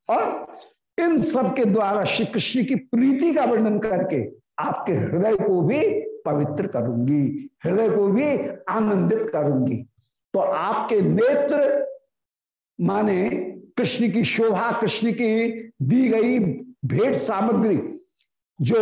और इन सब के द्वारा श्री कृष्ण की प्रीति का वर्णन करके आपके हृदय को भी पवित्र करूँगी, हृदय को भी आनंदित करूँगी। तो आपके नेत्र, माने कृष्ण की शोभा, कृष्ण की दी गई भेंट सामग्री, जो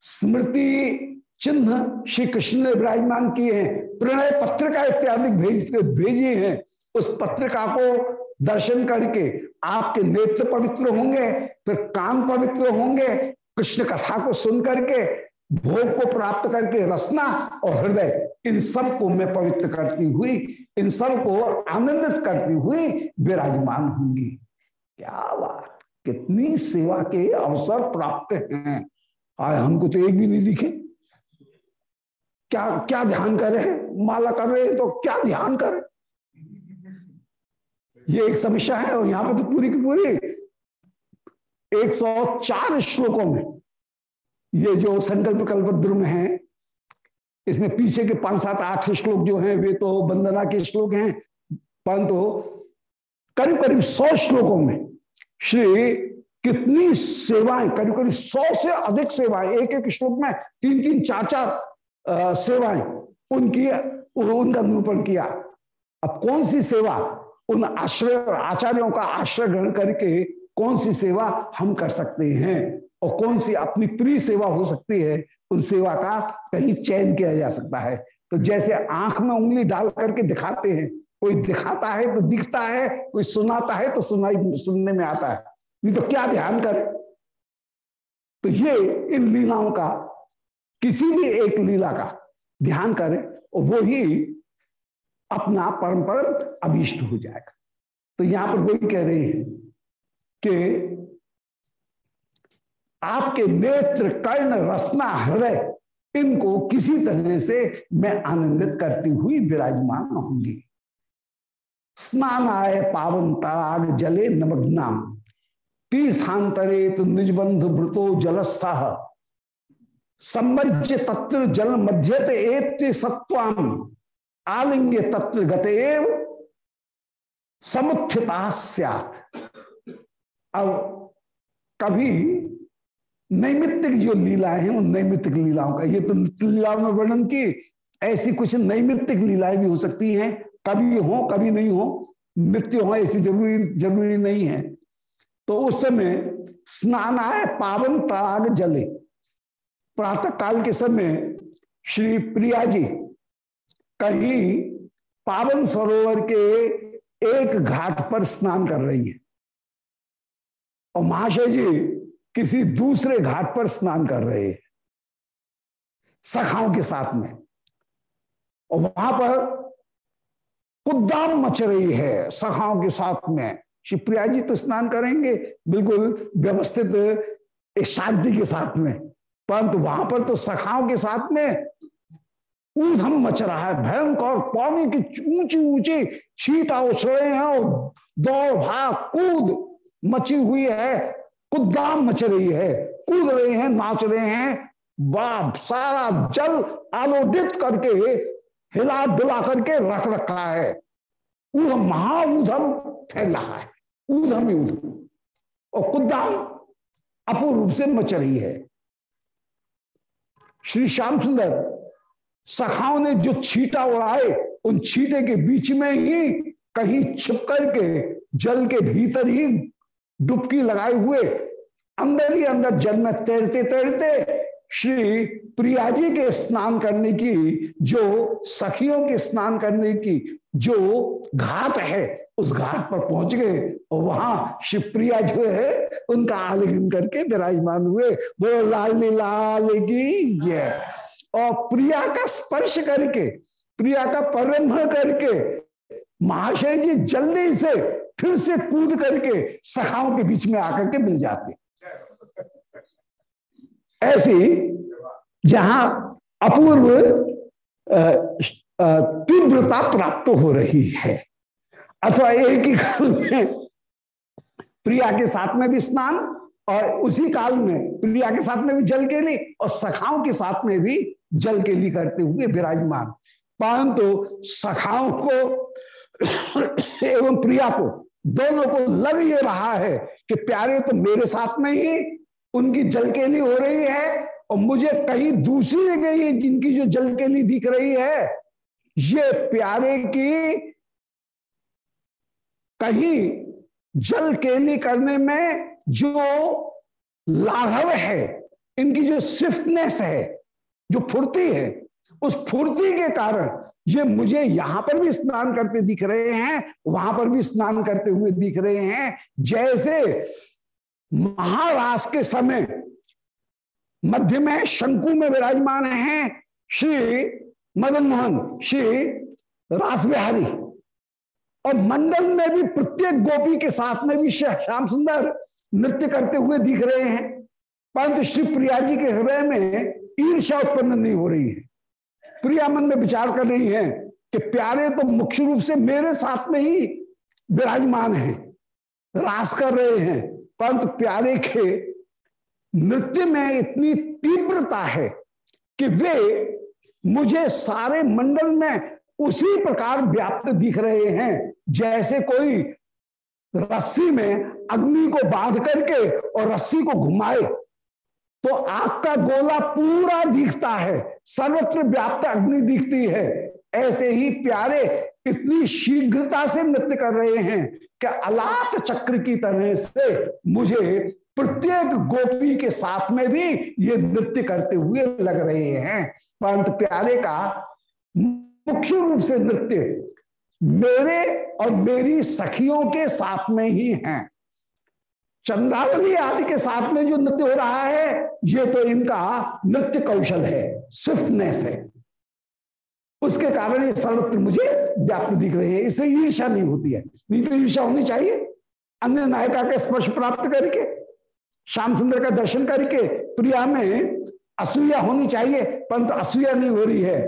स्मृति चिन्ह श्री कृष्ण ने विराजमान किए हैं, प्रणय पत्रिका इत्यादि भेज, भेजे हैं, उस पत्रिका को दर्शन करके आपके नेत्र पवित्र होंगे, फिर कान पवित्र होंगे, कृष्ण कथा को सुन करके भोग को प्राप्त करके रसना और हृदय, इन सबको मैं पवित्र करती हुई, इन सबको आनंदित करती हुई विराजमान होंगी। क्या बात! कितनी सेवा के अवसर प्राप्त हैं। आज हमको तो एक भी नहीं दिखे। क्या क्या ध्यान करे माला कर रहे हैं तो क्या ध्यान करे ये एक समस्या है और यहाँ पर तो पूरी की पूरी 104 श्लोकों में ये जो संकल्प कल्प द्रुम है, इसमें पीछे के पाँच, सात, आठ श्लोक जो हैं, वे तो वंदना के श्लोक हैं, परंतु करीब करीब सौ श्लोकों में श्री कितनी सेवाएँ करीब करीब सौ से अधिक सेवाएँ एक एक श्लोक में तीन तीन चार चार सेवाएँ उनकी उनका निरूपण किया। अब कौन सी सेवा उन आश्रय, आचार्यों का आश्रय ग्रहण करके कौन सी सेवा हम कर सकते हैं? और कौन सी अपनी प्रिय सेवा हो सकती है, उन सेवा का कहीं चयन किया जा सकता है। तो जैसे आँख में उंगली डाल करके दिखाते हैं, कोई दिखाता है तो दिखता है, कोई सुनाता है तो सुनाई, सुनने में आता है। नहीं तो क्या ध्यान करे? तो ये इन लीलाओं का, किसी भी एक लीला का ध्यान करें और वो ही अपना परम परम अभीष्ट हो जाएगा। तो यहाँ पर वही कह रहे हैं कि आपके नेत्र कर्ण रसना हृदय, इनको किसी तरह से मैं आनंदित करती हुई विराजमान होंगी। स्नान आय पावन तराग जले नमग्नाम। तीर्थांतरे तो निजबंधु व्रतो जलस्थ संबज्य तत्र जल मध्यत एत्य सत्वाम आलिंग्य तत्र गतेव। समुत्थिता अब कभी नैमित्तिक जो लीला हैं उन नैमित्तिक लीलाओं का, ये तो लीलाओं में वर्णन की, ऐसी कुछ नैमित्तिक लीलाएँ भी हो सकती हैं। कभी हो, कभी नहीं हो, नृत्य हो, ऐसी ज़रूरी ज़रूरी नहीं है। तो उस समय स्नान आए पावन तड़ाग जले। प्रातः काल के समय श्री प्रिया जी कहीं पावन सरोवर के एक घाट पर स्नान कर रही है। और महाशय जी किसी दूसरे घाट पर स्नान कर रहे सखाओं के साथ में। और वहाँ पर कुदाम मच रही है सखाओं के साथ में। शिवप्रिया जी तो स्नान करेंगे, बिल्कुल व्यवस्थित एक शांति के साथ में। परंतु वहाँ पर तो सखाओं के साथ में ऊधम मच रहा है, भयंकर पानी की ऊँची ऊँची छीटा उछले हैं और दौड़ भाग कूद मची हुई है। कुदाम मच रही है, कूद रहे हैं, नाच रहे हैं। बाप सारा जल आलोडित करके हिला डुला करके रख रखा है। ऊधम महाऊधम फैल रहा है, ऊधम ही ऊधम। और कुदाम अपूर्ण रूप से मच रही है। श्री श्याम सुंदर, सखाओं ने जो छीटा उड़ाए, उन छीटे के बीच में ही कहीं छिप करके जल के भीतर ही डुबकी लगाए हुए, अंदर ही अंदर जल में तैरते तैरते श्री प्रिया जी के स्नान करने की, जो सखियों के स्नान करने की जो घाट है, उस घाट पर पहुँच गए और वहाँ शिवप्रिया जो है, उनका आलिंगन करके विराजमान हुए। वो लाल लाल की जय। और प्रिया का स्पर्श करके, प्रिया का परम करके, महाशय जी जल्दी से फिर से कूद करके सखाओं के बीच में आकर के मिल जाते ऐसी जहाँ अपूर्व तीव्रता प्राप्त हो रही है। अथवा एक ही काल में प्रिया के साथ में भी स्नान और उसी काल में प्रिया के साथ में भी जल के लिए और सखाओं के साथ में भी जल के लिए करते हुए विराजमान। परंतु तो सखाओं को एवं प्रिया को, दोनों को लग ये रहा है कि प्यारे तो मेरे साथ में ही, उनकी जलकेली हो रही है और मुझे कहीं दूसरी जगह ही जिनकी जो जलकेली दिख रही है, ये प्यारे की कहीं जल केली करने में जो लाघव है, इनकी जो स्विफ्टनेस है, जो फुर्ती है, उस फुर्ती के कारण ये मुझे यहाँ पर भी स्नान करते दिख रहे हैं, वहाँ पर भी स्नान करते हुए दिख रहे हैं। जैसे महारास के समय मध्य में शंकु में विराजमान हैं श्री मदन मोहन, श्री रास बिहारी और मंडल में भी प्रत्येक गोपी के साथ में भी श्याम सुंदर नृत्य करते हुए दिख रहे हैं। परंतु श्री प्रिया जी के हृदय में ईर्षा उत्पन्न नहीं हो रही है। प्रिया मन में विचार कर रही है कि प्यारे तो मुख्य रूप से मेरे साथ में ही विराजमान है, रास कर रहे हैं, परंतु प्यारे के नृत्य में इतनी तीव्रता है कि वे मुझे सारे मंडल में उसी प्रकार व्याप्त दिख रहे हैं, जैसे कोई रस्सी में अग्नि को बाँध करके और रस्सी को घुमाए। तो आग का गोला पूरा दिखता है, सर्वत्र व्याप्त अग्नि दिखती है। ऐसे ही प्यारे, इतनी शीघ्रता से नृत्य कर रहे हैं कि अलात चक्र की तरह से मुझे प्रत्येक गोपी के साथ में भी ये नृत्य करते हुए लग रहे हैं। परंतु प्यारे का मुख्य रूप से नृत्य मेरे और मेरी सखियों के साथ में ही हैं। चंद्रावली आदि के साथ में जो नृत्य हो रहा है, ये तो इनका नृत्य कौशल है स्विफ्टनेस है। उसके कारण ये सर्वत्र मुझे व्याप्त दिख रही है, इससे ईर्षा नहीं होती है। नहीं तो ईर्षा होनी चाहिए, अन्य नायिका का स्पर्श प्राप्त करके श्याम सुंदर का दर्शन करके, प्रिया में असूया होनी चाहिए, परंतु असूया नहीं हो रही है।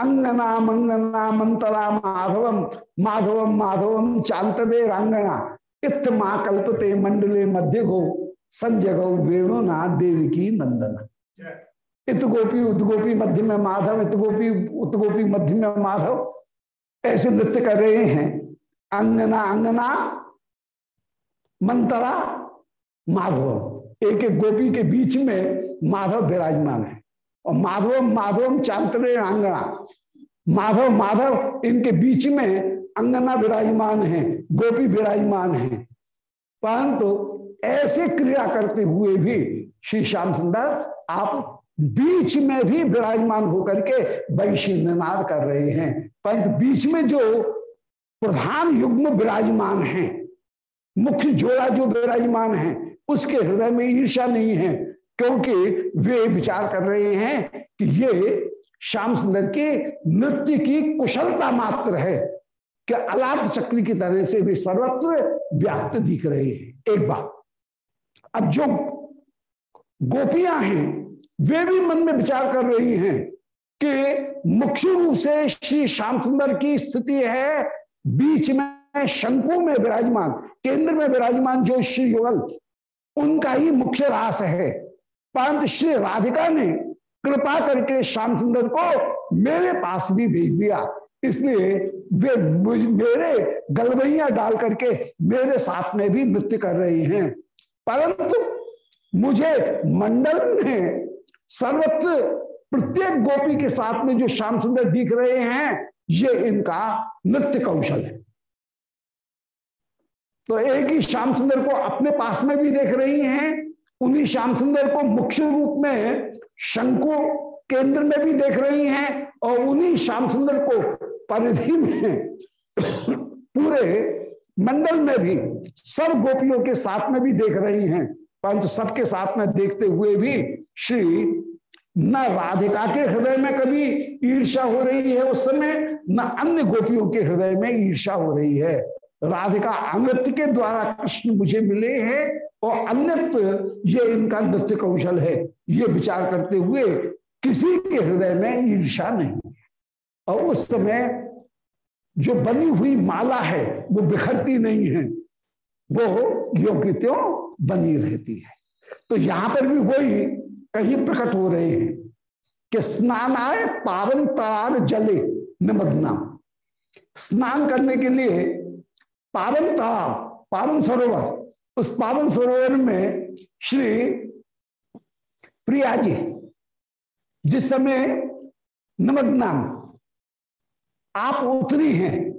अंगना मंगना मंतरा माधवम माधवम माधवम चांतदे रांगणा। इत्थ माँ कल्पते मंडले मध्य गो संजय गौ वेणुनाथ देवी की नंदन। इत गोपी उत गोपी मध्य में माधव इत गोपी उत गोपी मध्य में माधव ऐसे नृत्य कर रहे हैं। अंगना अंगना मंतरा माधव। एक एक गोपी के बीच में माधव विराजमान है। और माधव माधव चांतरे अंगना। माधव माधव इनके बीच में अंगना विराजमान है। गोपी विराजमान है। परंतु ऐसे क्रिया करते हुए भी श्री श्याम सुंदर, आप बीच में भी विराजमान होकर के वैशी निनाद कर रहे हैं। परंतु बीच में जो प्रधान युग्म विराजमान है, मुख्य जोड़ा जो विराजमान है, उसके हृदय में ईर्षा नहीं है, क्योंकि वे विचार कर रहे हैं कि ये श्याम सुंदर के नृत्य की कुशलता मात्र है। कि अलार्थ चक्र की तरह से वे सर्वत्र व्याप्त दिख रहे हैं। एक बात। अब जो गोपियाँ हैं, वे भी मन में विचार कर रही हैं कि मुख्य रूप से श्री श्याम सुंदर की स्थिति है, बीच में शंकु में विराजमान, केंद्र में विराजमान जो श्री युगल, उनका ही मुख्य रास है। परंतु श्री राधिका ने कृपा करके श्याम सुंदर को मेरे पास भी भेज दिया। इसलिए वे मेरे गलबैया डाल करके मेरे साथ में भी नृत्य कर रहे हैं। परंतु मुझे मंडल में सर्वत्र प्रत्येक गोपी के साथ में जो श्याम सुंदर दिख रहे हैं, ये इनका नृत्य कौशल है। तो एक ही श्याम सुंदर को अपने पास में भी देख रही हैं, उन्हीं श्याम सुंदर को मुख्य रूप में शंकु केंद्र में भी देख रही हैं, और उन्हीं श्याम सुंदर को परिधि में पूरे मंडल में भी सब गोपियों के साथ में भी देख रही हैं, परंतु सबके साथ में देखते हुए भी श्री न राधिका के हृदय में कभी ईर्षा हो रही है उस समय, न अन्य गोपियों के हृदय में ईर्षा हो रही है। राधिका अनृत्य के द्वारा कृष्ण मुझे मिले हैं और अन्यत्र ये इनका नृत्य कौशल है। ये विचार करते हुए किसी के हृदय में ईर्षा नहीं। और उस समय जो बनी हुई माला है, वो बिखरती नहीं है। वो योग्य त्यों बनी रहती है। तो यहाँ पर भी वही कहीं प्रकट हो रहे हैं कि स्नान आए पावन तार जले निमग्ना। स्नान करने के लिए पावन तालाब पावन सरोवर, उस पावन सरोवर में श्री प्रिया जी, जिस समय नमग्ना आप उतरी हैं।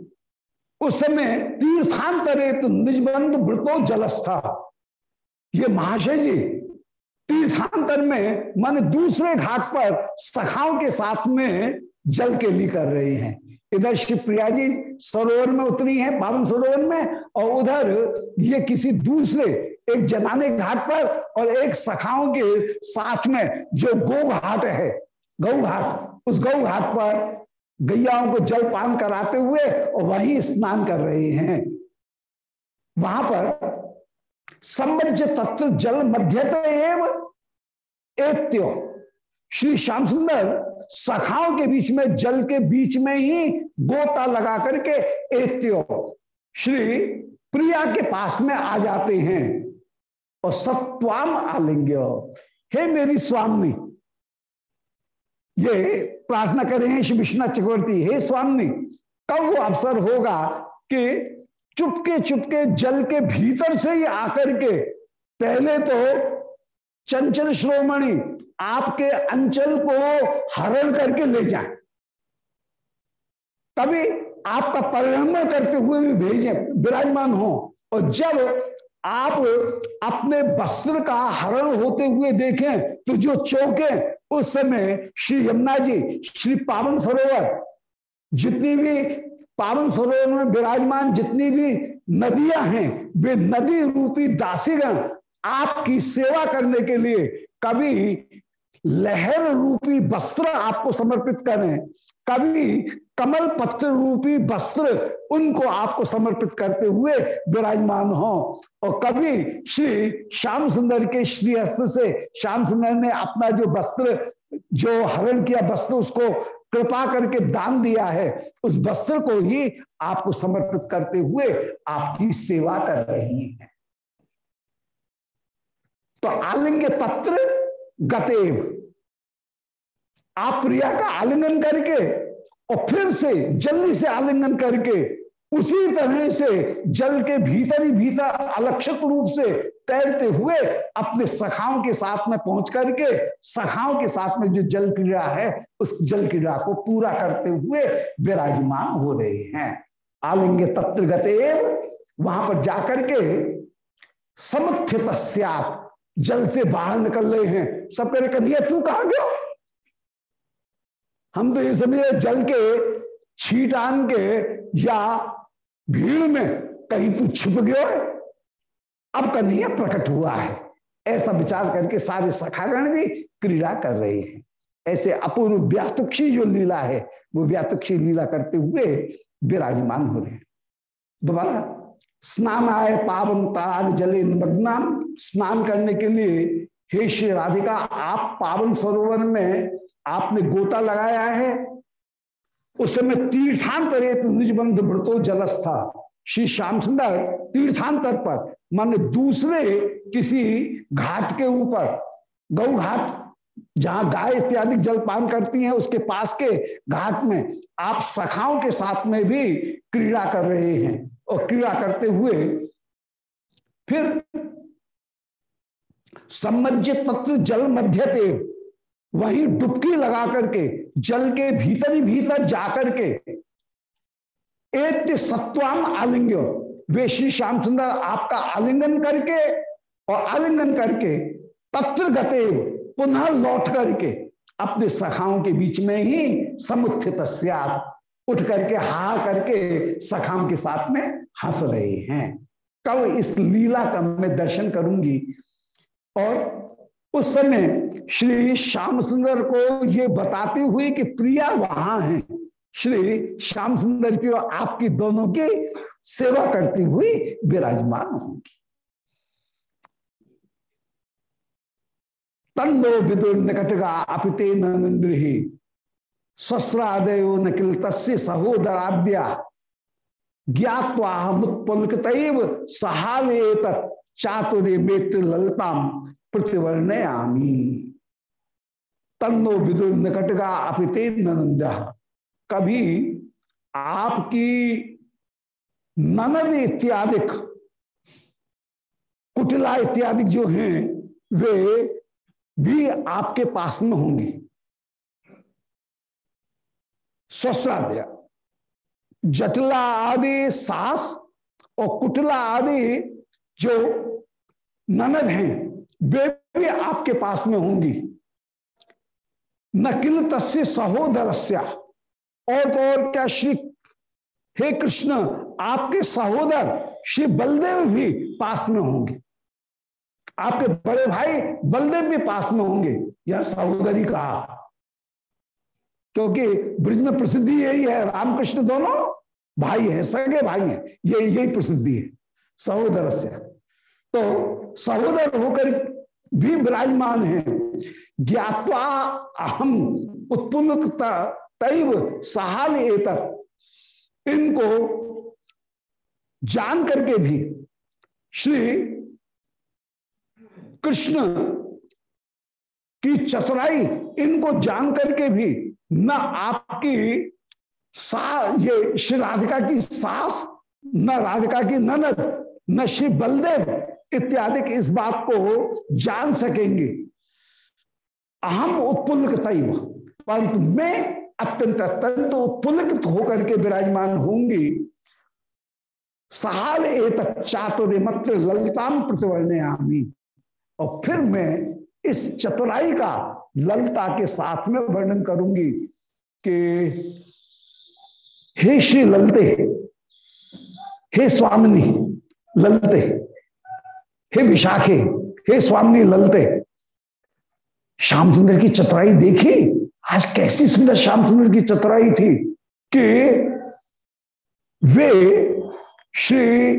उस समय तीर्थांतरित निजबंध वृतो जलस्था। ये महाशय जी, तीर्थांतर में मान दूसरे घाट पर सखाओं के साथ में जल के लिए कर रहे हैं। इधर शिवप्रिया जी सरोवर में उतरी हैं, पावन सरोवर में, और उधर ये किसी दूसरे एक जनाने घाट पर और एक सखाओं के साथ में जो गौ घाट है, गौ घाट, उस गौ घाट पर गैयाओं को जल पान कराते हुए और वहीं स्नान कर रहे हैं। वहाँ पर संबद्ध तत्व जल मध्यत एवं एत्यो। श्री श्याम सुंदर सखाओं के बीच में, जल के बीच में ही गोता लगा करके एत्यो। श्री प्रिया के पास में आ जाते हैं और सत्वाम आलिंग्य। हे मेरी स्वामी, ये प्रार्थना कर रहे हैं, श्री विश्वनाथ चक्रवर्ती। हे स्वामी, कब वो अवसर होगा कि चुपके चुपके जल के भीतर से ही आकर के, पहले तो चंचल श्रोमणी आपके अंचल को हरण करके ले जाए। तभी आपका परिणाम करते हुए भी भेजे, विराजमान हो। और जब आप अपने वस्त्र का हरण होते हुए देखें तो जो चौके, उस समय श्री यमुना जी, श्री पावन सरोवर, जितनी भी पावन सरोवर में विराजमान जितनी भी नदियाँ हैं, वे नदी रूपी दासीगण आपकी सेवा करने के लिए कभी लहर रूपी वस्त्र आपको समर्पित करें। कभी कमल पत्र रूपी वस्त्र उनको आपको समर्पित करते हुए विराजमान हो। और कभी श्री श्याम सुंदर के श्री हस्त से, श्याम सुंदर ने अपना जो वस्त्र, जो हरण किया वस्त्र, उसको कृपा करके दान दिया है, उस वस्त्र को ही आपको समर्पित करते हुए आपकी सेवा कर रही है। तो आलिंग तत्र गतेव। आप प्रिया का आलिंगन करके और फिर से जल्दी से आलिंगन करके उसी तरह से जल के भीतर ही भीतर अलक्षित रूप से तैरते हुए अपने सखाओं के साथ में पहुँच करके सखाओं के साथ में जो जल क्रीड़ा है, उस जल क्रीड़ा को पूरा करते हुए विराजमान हो रहे हैं। आलिंग तत्र गतेव वहाँ पर जाकर के समुत्थित जल से बाहर निकल रहे हैं। सब कह रहे कन्हैया, तू कहा गया? हम तो ये समझे जल के, छीटान के या भीड़ में कहीं तू छिप गया है। अब कन्हैया प्रकट हुआ है। ऐसा विचार करके सारे सखागण भी क्रीड़ा कर रहे हैं। ऐसे अपूर्व व्यातुक्षी जो लीला है, वो व्यातुक्षी लीला करते हुए विराजमान हो रहे हैं। दोबारा, स्नान आए पावन ताग जले निमग्नाम स्नान करने के लिए, हे श्री राधिका, आप पावन सरोवर में आपने गोता लगाया है। उस समय तीर्थांतर निज बंध भ्रतो जलस्था। श्री श्याम सुंदर तीर्थांतर पर, मान दूसरे किसी घाट के ऊपर गौ घाट, जहाँ गाय इत्यादि जलपान करती हैं, उसके पास के घाट में आप सखाओं के साथ में भी क्रीड़ा कर रहे हैं और क्रीड़ा करते हुए फिर सम्मज्य तत्व जल मध्यते वहीं डुबकी लगा करके, जल के भीतर ही भीतर जाकर के एक सत्वाम आलिंग्य। वे श्री श्याम सुंदर आपका आलिंगन करके और आलिंगन करके तत्र गते पुनः लौट करके अपने सखाओं के बीच में ही समुत्थित उठ करके, हा करके सखाओं के साथ में हंस रहे हैं। कब इस लीला का मैं दर्शन करूँगी और उस समय श्री श्याम सुंदर को ये बताते हुए कि प्रिया वहाँ है। श्री श्याम सुंदर की और आपकी दोनों की सेवा करती हुई विराजमान होंगी। तंदो विदुर निकटगा अपिते नंद्रि स्वस्रादय नकिल तस्य सहोदराद्या। ज्ञावामुत्पुलकित सहालेत चातुर्य मेत्र ललताम प्रतिवर्णयामी तन्नो विदुर निकटगा अपिते नंद कभी आपकी ननद इत्यादि कुटिला इत्यादि जो हैं, वे भी आपके पास में होंगे। स्वस्राद्य जटला आदि सास और कुटला आदि जो ननद हैं वे भी आपके पास में होंगी। नकिल तस्य सहोदर और तो और क्या श्री, हे कृष्ण, आपके सहोदर श्री बलदेव भी पास में होंगे। आपके बड़े भाई बलदेव भी पास में होंगे, यह सहोदरी कहा क्योंकि ब्रिज में प्रसिद्धि यही है, रामकृष्ण दोनों भाई हैं, सगे भाई हैं ये यही प्रसिद्धि है सहोदर तो सहोदर होकर भी विराजमान है। ज्ञावा अहम उत्पुल तैव सहाल एतक इनको जान करके भी श्री कृष्ण की चतुराई इनको जान करके भी न आपकी सा, ये श्री राधिका की सास, न राधिका की ननद, न श्री बलदेव इत्यादि इस बात को जान सकेंगे। अहम उत्पुल्क तैव परंतु मैं अत्यंत अत्यंत उत्पुलकित होकर के विराजमान होंगी। सहाल एक चातुर्य मत्र ललिताम प्रतिवर्णयामी और फिर मैं इस चतुराई का ललता के साथ में वर्णन करूँगी कि हे श्री ललते, हे स्वामिनी, ललते हे विशाखे, हे स्वामी ललते श्याम सुंदर की चतुराई देखी? आज कैसी सुंदर श्याम सुंदर की चतुराई थी कि वे श्री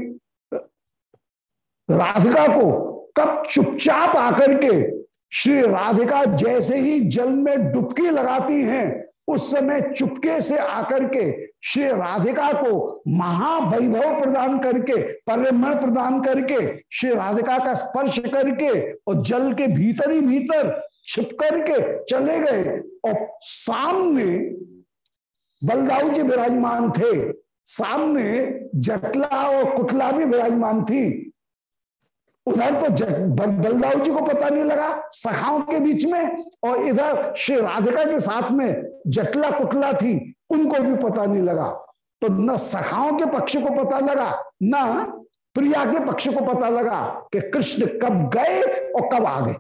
राधिका को कब चुपचाप आकर के श्री राधिका जैसे ही जल में डुबकी लगाती हैं उस समय चुपके से आकर के श्री राधिका को महावैभव प्रदान करके परिमण प्रदान करके, श्री राधिका का स्पर्श करके और जल के भीतर ही भीतर छिप करके चले गए। और सामने बलदाऊ जी विराजमान थे। सामने जटला और कुटला भी विराजमान थी। उधर तो बलदाऊ जी को पता नहीं लगा, सखाओं के बीच में, और इधर श्री राधिका के साथ में जटला कुटला थी, उनको भी पता नहीं लगा। तो न सखाओं के पक्ष को पता लगा, न प्रिया के पक्ष को पता लगा कि कृष्ण कब गए और कब आ गए।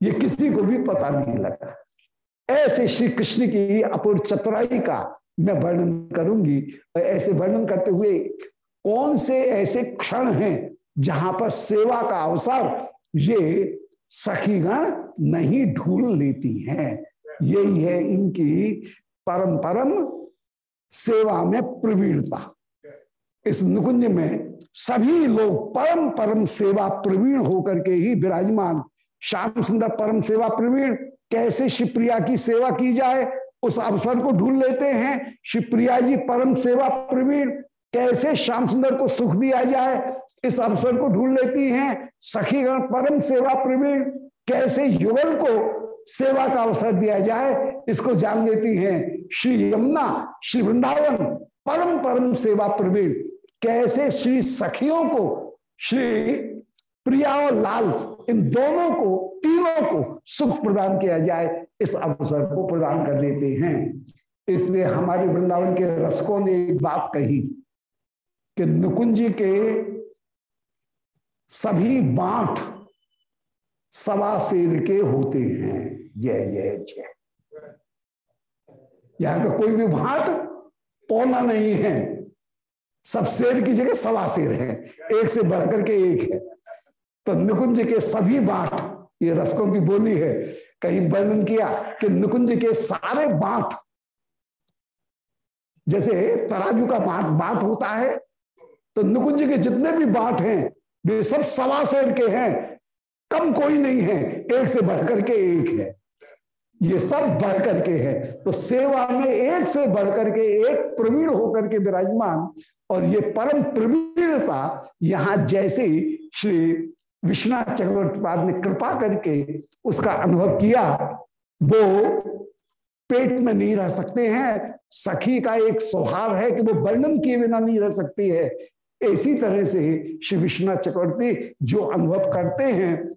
ये किसी को भी पता नहीं लगा। ऐसे श्री कृष्ण की अपूर्व चतुराई का मैं वर्णन करूँगी ऐसे वर्णन करते हुए कौन से ऐसे क्षण हैं जहाँ पर सेवा का अवसर ये सखीगण नहीं ढूंढ लेती हैं। यही है इनकी परम परम सेवा में प्रवीणता। इस नुकुंज में सभी लोग परम परम सेवा प्रवीण होकर के ही विराजमान। श्याम सुंदर परम सेवा प्रवीण, कैसे शिवप्रिया की सेवा की जाए, उस अवसर को ढूंढ लेते हैं। शिवप्रिया जी परम सेवा प्रवीण, कैसे श्याम सुंदर को सुख दिया जाए इस अवसर को ढूंढ लेती हैं। सखीगण परम सेवा प्रवीण कैसे युगल को सेवा का अवसर दिया जाए, इसको जान लेती हैं। श्री यमुना, श्री वृंदावन, परम परम सेवा प्रवीण, कैसे श्री सखियों को, श्री प्रिया और लाल, इन दोनों को, तीनों को सुख प्रदान किया जाए, इस अवसर को प्रदान कर देते हैं। इसलिए हमारे वृंदावन के रसकों ने एक बात कही कि नुकुंजी के सभी बांट सवा शेर के होते हैं। जय जय जय। यहाँ का कोई भी भाट पौना नहीं है। सब शेर की जगह सवा शेर है। एक से बढ़कर के एक है। तो निकुंज के सभी बांट ये रसकों की बोली है, कहीं वर्णन किया कि निकुंज के सारे बांट जैसे तराजू का बांट बांट होता है तो निकुंज के जितने भी बांट हैं वे सब सवा शेर के हैं, कम कोई नहीं है, एक से बढ़कर के एक है। ये सब बढ़ करके है। तो सेवा में एक से बढ़कर के एक प्रवीण होकर के विराजमान, और ये परम प्रवीणता यहाँ जैसे श्री विश्वनाथ चक्रवर्ती ने कृपा करके उसका अनुभव किया, वो पेट में नहीं रह सकते हैं, सखी का एक स्वभाव है कि वो वर्णन किए बिना नहीं रह सकती है। इसी तरह से ही श्री विश्वनाथ चक्रवर्ती जो अनुभव करते हैं,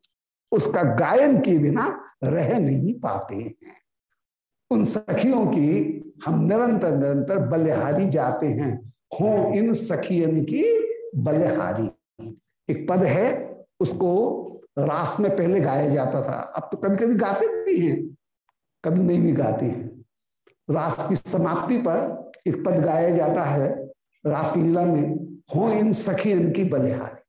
उसका गायन के बिना रह नहीं पाते हैं। उन सखियों की हम निरंतर निरंतर बलिहारी जाते हैं। हो इन सखियन की बलिहारी। एक पद है, उसको रास में पहले गाया जाता था। अब तो कभी कभी गाते भी हैं, कभी नहीं भी गाते हैं। रास की समाप्ति पर एक पद गाया जाता है, रासलीला में। हो इन सखियन की बलिहारी।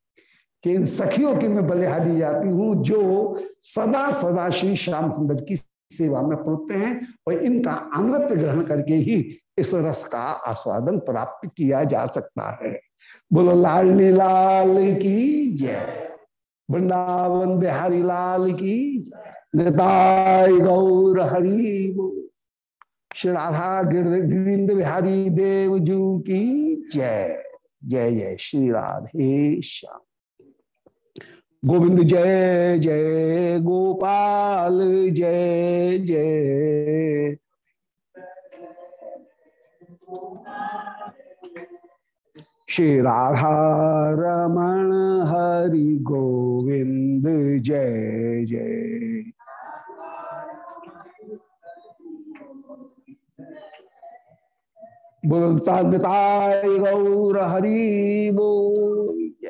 कि इन सखियों की मैं बलिहारी जाती हूँ जो सदा सदा श्री श्याम सुंदर की सेवा में पहुँचते हैं और इनका अमृत ग्रहण करके ही इस रस का आस्वादन प्राप्त किया जा सकता है। बोलो लाल लाल की जय। वृंदावन बिहारी लाल की निताय गौर हरि श्री राधा गिरिंद बिहारी देव जू की जय। जय जय श्री राधे श्याम। गोविंद जय जय गोपाल जय जय। श्री राधा रमण हरि गोविंद जय जय। बोलता गौर हरी बोल।